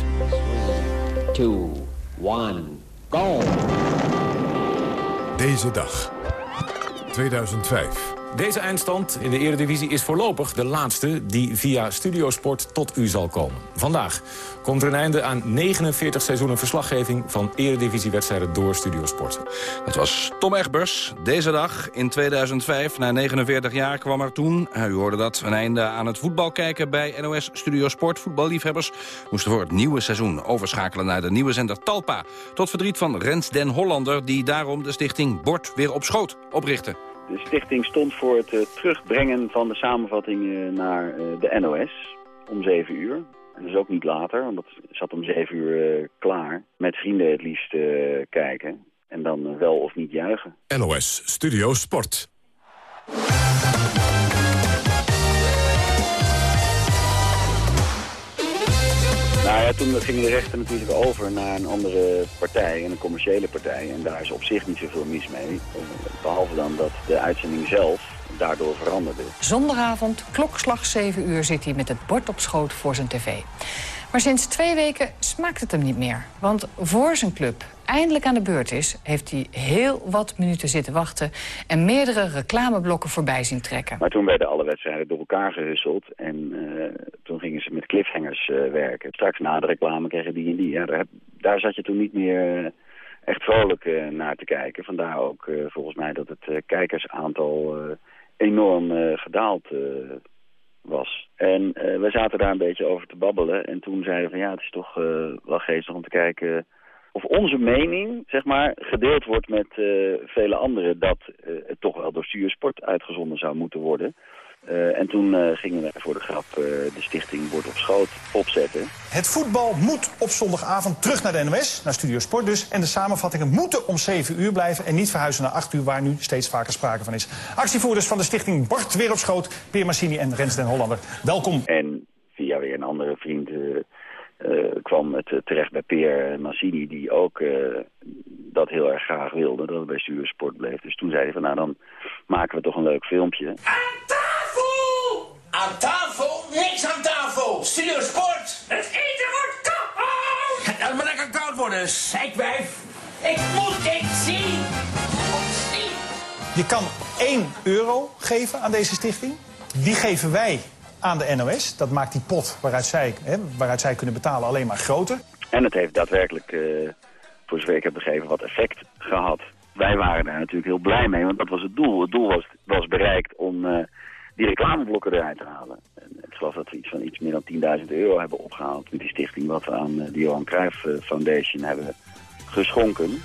[SPEAKER 26] 2, 1,
[SPEAKER 1] go! Deze dag. 2005.
[SPEAKER 9] Deze eindstand in de Eredivisie is voorlopig de laatste die via Studiosport tot u zal komen. Vandaag komt er een einde aan 49 seizoenen verslaggeving van Eredivisiewedstrijden door Studiosport.
[SPEAKER 26] Dat was Tom Egbers. Deze dag in 2005, na 49 jaar, kwam er toen, u hoorde dat, een einde aan het voetbal kijken bij NOS Studiosport. Voetballiefhebbers moesten voor het nieuwe seizoen overschakelen naar de nieuwe zender Talpa. Tot verdriet van Rens den Hollander, die daarom de stichting Bord weer op schoot oprichtte.
[SPEAKER 34] De stichting stond voor het uh, terugbrengen van de samenvattingen naar uh, de NOS om 7 uur. En dus ook niet later, want dat zat om 7 uur klaar. Met vrienden het liefst kijken. En dan wel of niet juichen.
[SPEAKER 1] NOS Studio Sport.
[SPEAKER 34] Nou ja, toen gingen de rechten natuurlijk over naar een andere partij, een commerciële partij. En daar is op zich niet zoveel mis mee. Behalve dan dat de uitzending zelf daardoor veranderde.
[SPEAKER 35] Zondagavond, klokslag 7 uur, zit hij met het bord op schoot voor zijn tv. Maar sinds twee weken smaakt het hem niet meer. Want voor zijn club eindelijk aan de beurt is... heeft hij heel wat minuten zitten wachten... en meerdere reclameblokken voorbij zien trekken.
[SPEAKER 34] Maar toen werden alle wedstrijden door elkaar gehusseld... en uh, toen gingen ze met cliffhangers uh, werken. Straks na de reclame kregen die en die. Ja, daar, zat je toen niet meer... Uh, echt vrolijk naar te kijken. Vandaar ook volgens mij dat het kijkersaantal enorm gedaald was. En uh, we zaten daar een beetje over te babbelen. En toen zeiden we van ja, het is toch uh, wel geestig om te kijken of onze mening, zeg maar, gedeeld wordt met uh, vele anderen... dat het toch wel door Stuursport uitgezonden zou moeten worden. Uh, en toen uh, gingen we voor de grap uh, de stichting Bord op Schoot opzetten.
[SPEAKER 4] Het voetbal moet op zondagavond terug naar de NOS, naar Studio Sport dus. En de samenvattingen moeten om 7 uur blijven en niet verhuizen naar 8 uur... waar nu steeds vaker sprake van is. Actievoerders van de stichting Bord weer op Schoot, Peer Massini en Rens den Hollander. Welkom.
[SPEAKER 34] En via weer een andere vriend kwam het terecht bij Peer Massini... die ook dat heel erg graag wilde, dat het bij Studio Sport bleef. Dus toen zei hij van nou dan maken we toch een leuk filmpje.
[SPEAKER 36] Aan tafel? Niks aan tafel. Studio Sport. Het eten wordt koud. Het moet lekker koud worden, zeikwijf. Ik moet dit zien. zien.
[SPEAKER 4] Je kan 1 euro geven aan deze stichting. Die geven wij aan de NOS. Dat maakt die pot waaruit zij, hè, waaruit zij kunnen betalen alleen maar groter.
[SPEAKER 34] En het heeft daadwerkelijk, uh, voor zover ik heb begrepen, wat effect gehad. Wij waren daar natuurlijk heel blij mee, want dat was het doel. Het doel was, was bereikt om... Uh, die reclameblokken eruit te halen. En ik geloof dat we iets van iets meer dan 10.000 euro hebben opgehaald met die stichting... wat we aan de Johan Cruijff Foundation hebben geschonken.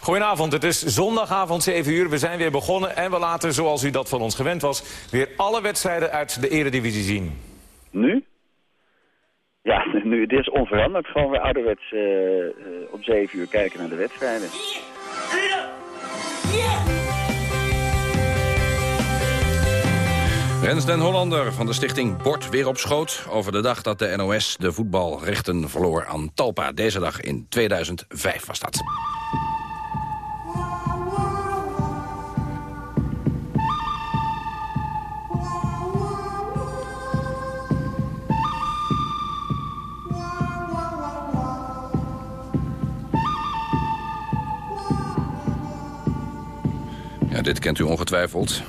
[SPEAKER 9] Goedenavond, het is zondagavond 7 uur. We zijn weer begonnen en we laten, zoals u dat van ons gewend was... weer alle wedstrijden uit de eredivisie zien.
[SPEAKER 34] Nu? Ja, <laughs> nu, het is onveranderd. Gewoon weer ouderwets uh, uh, om 7 uur kijken naar de wedstrijden.
[SPEAKER 26] Rens den Hollander van de stichting Bord weer op schoot... over de dag dat de NOS de voetbalrechten verloor aan Talpa. Deze dag in 2005 was dat. Ja, dit kent u ongetwijfeld.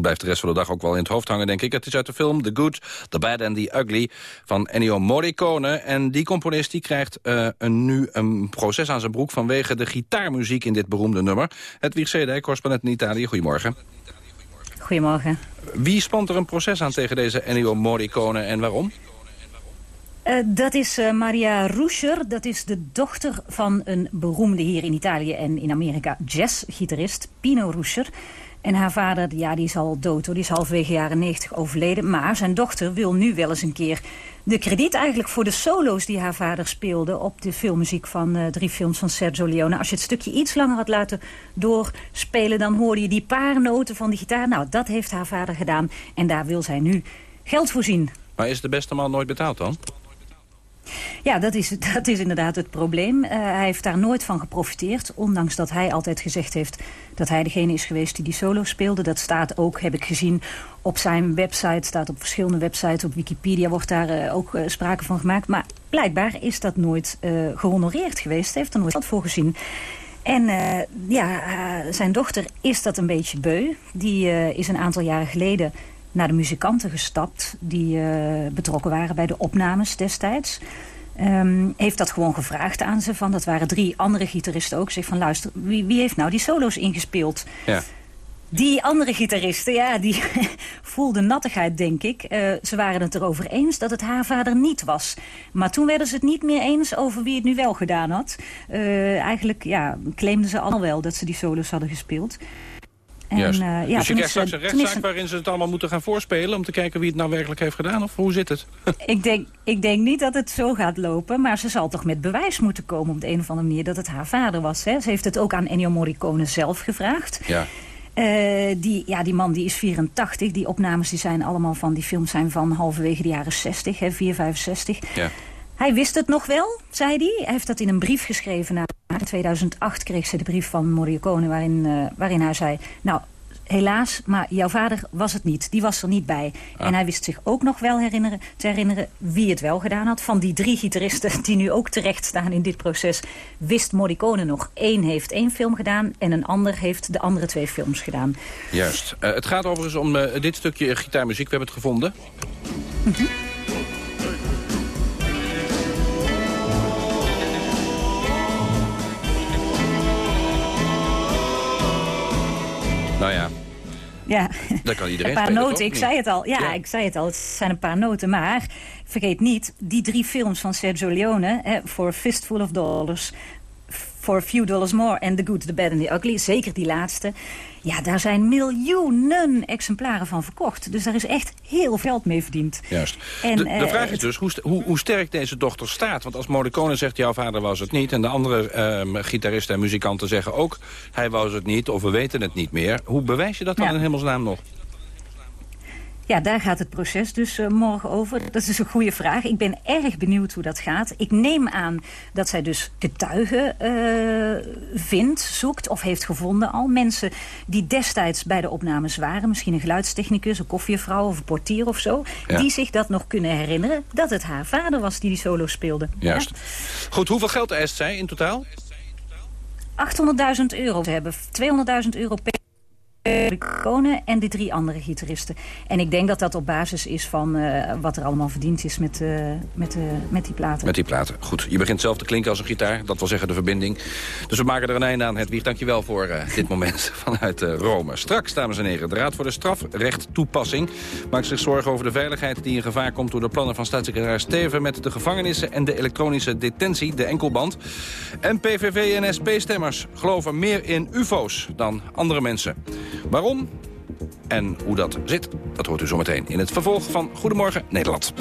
[SPEAKER 26] Blijft de rest van de dag ook wel in het hoofd hangen, denk ik. Het is uit de film The Good, The Bad and The Ugly van Ennio Morricone. En die componist die krijgt uh, een, nu een proces aan zijn broek... vanwege de gitaarmuziek in dit beroemde nummer. Het Wieg correspondent in Italië. Goedemorgen.
[SPEAKER 37] Goedemorgen.
[SPEAKER 26] Wie spant er een proces aan tegen deze Ennio Morricone en waarom?
[SPEAKER 37] Uh, dat is uh, Maria Ruscher. Dat is de dochter van een beroemde hier in Italië en in Amerika jazzgitarist, Pino Ruscher. En haar vader, ja, die is al dood hoor. Die is halverwege jaren 90 overleden. Maar zijn dochter wil nu wel eens een keer de krediet eigenlijk voor de solo's die haar vader speelde... op de filmmuziek van uh, drie films van Sergio Leone. Als je het stukje iets langer had laten doorspelen... dan hoorde je die paar noten van die gitaar. Nou, dat heeft haar vader gedaan. En daar wil zij nu geld voor zien.
[SPEAKER 26] Maar is de beste man nooit betaald dan?
[SPEAKER 37] Ja, dat is, <laughs> dat is inderdaad het probleem. Uh, hij heeft daar nooit van geprofiteerd. Ondanks dat hij altijd gezegd heeft dat hij degene is geweest die die solo speelde. Dat staat ook, heb ik gezien, op zijn website. Staat op verschillende websites. Op Wikipedia wordt daar uh, ook uh, sprake van gemaakt. Maar blijkbaar is dat nooit gehonoreerd geweest. Hij heeft er nooit wat voor gezien. En ja, zijn dochter is dat een beetje beu. Die is een aantal jaren geleden naar de muzikanten gestapt... die betrokken waren bij de opnames destijds. Um, heeft dat gewoon gevraagd aan ze. Van, dat waren drie andere gitaristen ook. Zeg van luister, wie, wie heeft nou die solo's ingespeeld? Ja. Die andere gitaristen, ja, die <laughs> voelden nattigheid, denk ik. Uh, ze waren het erover eens dat het haar vader niet was. Maar toen werden ze het niet meer eens over wie het nu wel gedaan had. Uh, eigenlijk ja, claimden ze al wel dat ze die solo's hadden gespeeld.
[SPEAKER 26] En, Juist. Uh, ja, dus je krijgt straks een rechtszaak waarin ze het allemaal moeten gaan voorspelen... om te kijken wie het nou werkelijk heeft gedaan? Of hoe zit het? <laughs>
[SPEAKER 37] ik, denk, ik denk niet dat het zo gaat lopen... maar ze zal toch met bewijs moeten komen op de een of andere manier... dat het haar vader was. Hè? Ze heeft het ook aan Ennio Morricone zelf gevraagd. Ja. Uh, die, ja, die man die is 84. Die opnames die zijn allemaal van... die films zijn van halverwege de jaren 60, hè, 4, 65. Ja. Hij wist het nog wel, zei hij. Hij heeft dat in een brief geschreven naar in 2008 kreeg ze de brief van Morricone waarin, uh, waarin hij zei... nou, helaas, maar jouw vader was het niet. Die was er niet bij. Ah. En hij wist zich ook nog wel herinneren, te herinneren wie het wel gedaan had. Van die drie gitaristen die nu ook terecht staan in dit proces... wist Morricone nog. Eén heeft één film gedaan en een ander heeft de andere twee films gedaan.
[SPEAKER 26] Juist. Uh, het gaat overigens om uh, dit stukje gitaarmuziek. We hebben het gevonden. Mm -hmm. Nou ja.
[SPEAKER 37] Ja,
[SPEAKER 26] dat kan iedereen
[SPEAKER 37] een paar
[SPEAKER 26] spelen,
[SPEAKER 37] noten. Ik zei het al. Ja, ik zei het al. Het zijn een paar noten. Maar vergeet niet, die drie films van Sergio Leone... For a Fistful of Dollars, For a Few Dollars More... en The Good, The Bad and The Ugly, zeker die laatste... Ja, daar zijn miljoenen exemplaren van verkocht. Dus daar is echt heel veel mee verdiend.
[SPEAKER 26] Juist. En, de, de uh, vraag is dus hoe, hoe, hoe, sterk deze dochter staat. Want als Morricone zegt, jouw vader was het niet... en de andere uh, gitaristen en muzikanten zeggen ook... hij was het niet of we weten het niet meer. Hoe bewijs je dat dan ja. in hemelsnaam nog?
[SPEAKER 37] Ja, daar gaat het proces dus uh, morgen over. Dat is een goede vraag. Ik ben erg benieuwd hoe dat gaat. Ik neem aan dat zij dus getuigen uh, vindt, zoekt of heeft gevonden al. Mensen die destijds bij de opnames waren. Misschien een geluidstechnicus, een koffievrouw of een portier of zo. Ja. Die zich dat nog kunnen herinneren. Dat het haar vader was die die solo speelde.
[SPEAKER 26] Juist. Ja? Goed, hoeveel geld eist zij in totaal?
[SPEAKER 37] 800.000 euro. We hebben 200.000 euro per Morricone en die drie andere gitaristen. En ik denk dat dat op basis is van uh, wat er allemaal verdiend is met, uh, met, uh, met die platen.
[SPEAKER 26] Met die platen, goed. Je begint zelf te klinken als een gitaar, dat wil zeggen de verbinding. Dus we maken er een einde aan. Hedwig, dankjewel voor dit moment <laughs> vanuit Rome. Straks, dames en heren, de Raad voor de Strafrecht Toepassing... maakt zich zorgen over de veiligheid die in gevaar komt... door de plannen van staatssecretaris Steven... met de gevangenissen en de elektronische detentie, de enkelband. En PVV en SP-stemmers geloven meer in ufo's dan andere mensen. Waarom en hoe dat zit, dat hoort u zometeen in het vervolg van Goedemorgen Nederland.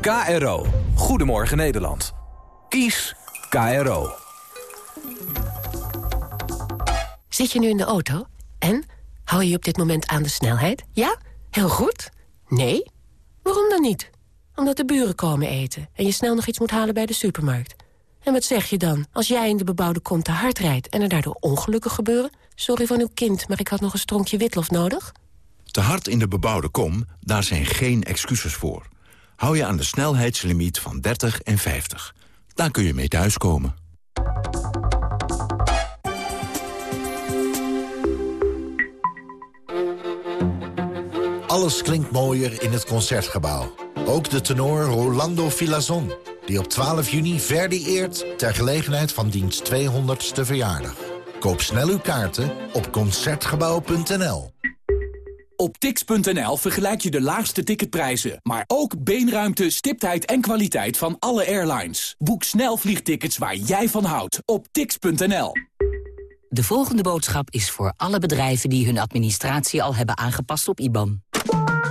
[SPEAKER 38] KRO. Goedemorgen Nederland. Kies KRO.
[SPEAKER 39] Zit je nu in de auto? En? Hou je op dit moment aan de snelheid? Ja? Heel goed? Nee? Waarom dan niet? Omdat de buren komen eten en je snel nog iets moet halen bij de supermarkt. En wat zeg je dan als jij in de bebouwde kom te hard rijdt... en er daardoor ongelukken gebeuren? Sorry van uw kind, maar ik had nog een stronkje witlof nodig.
[SPEAKER 40] Te hard in de bebouwde kom, daar zijn geen excuses voor. Hou je aan de snelheidslimiet van 30 en 50. Daar kun je mee thuiskomen.
[SPEAKER 41] Alles klinkt mooier in het Concertgebouw. Ook de tenor Rolando Filazon die op 12 juni Verdi eert... ter gelegenheid van diens 200ste verjaardag. Koop snel uw kaarten op Concertgebouw.nl.
[SPEAKER 9] Op tix.nl vergelijk je de laagste ticketprijzen, maar ook beenruimte, stiptheid en kwaliteit van alle airlines. Boek snel vliegtickets waar jij van houdt op tix.nl.
[SPEAKER 12] De volgende boodschap is voor alle bedrijven die hun administratie al hebben aangepast op IBAN.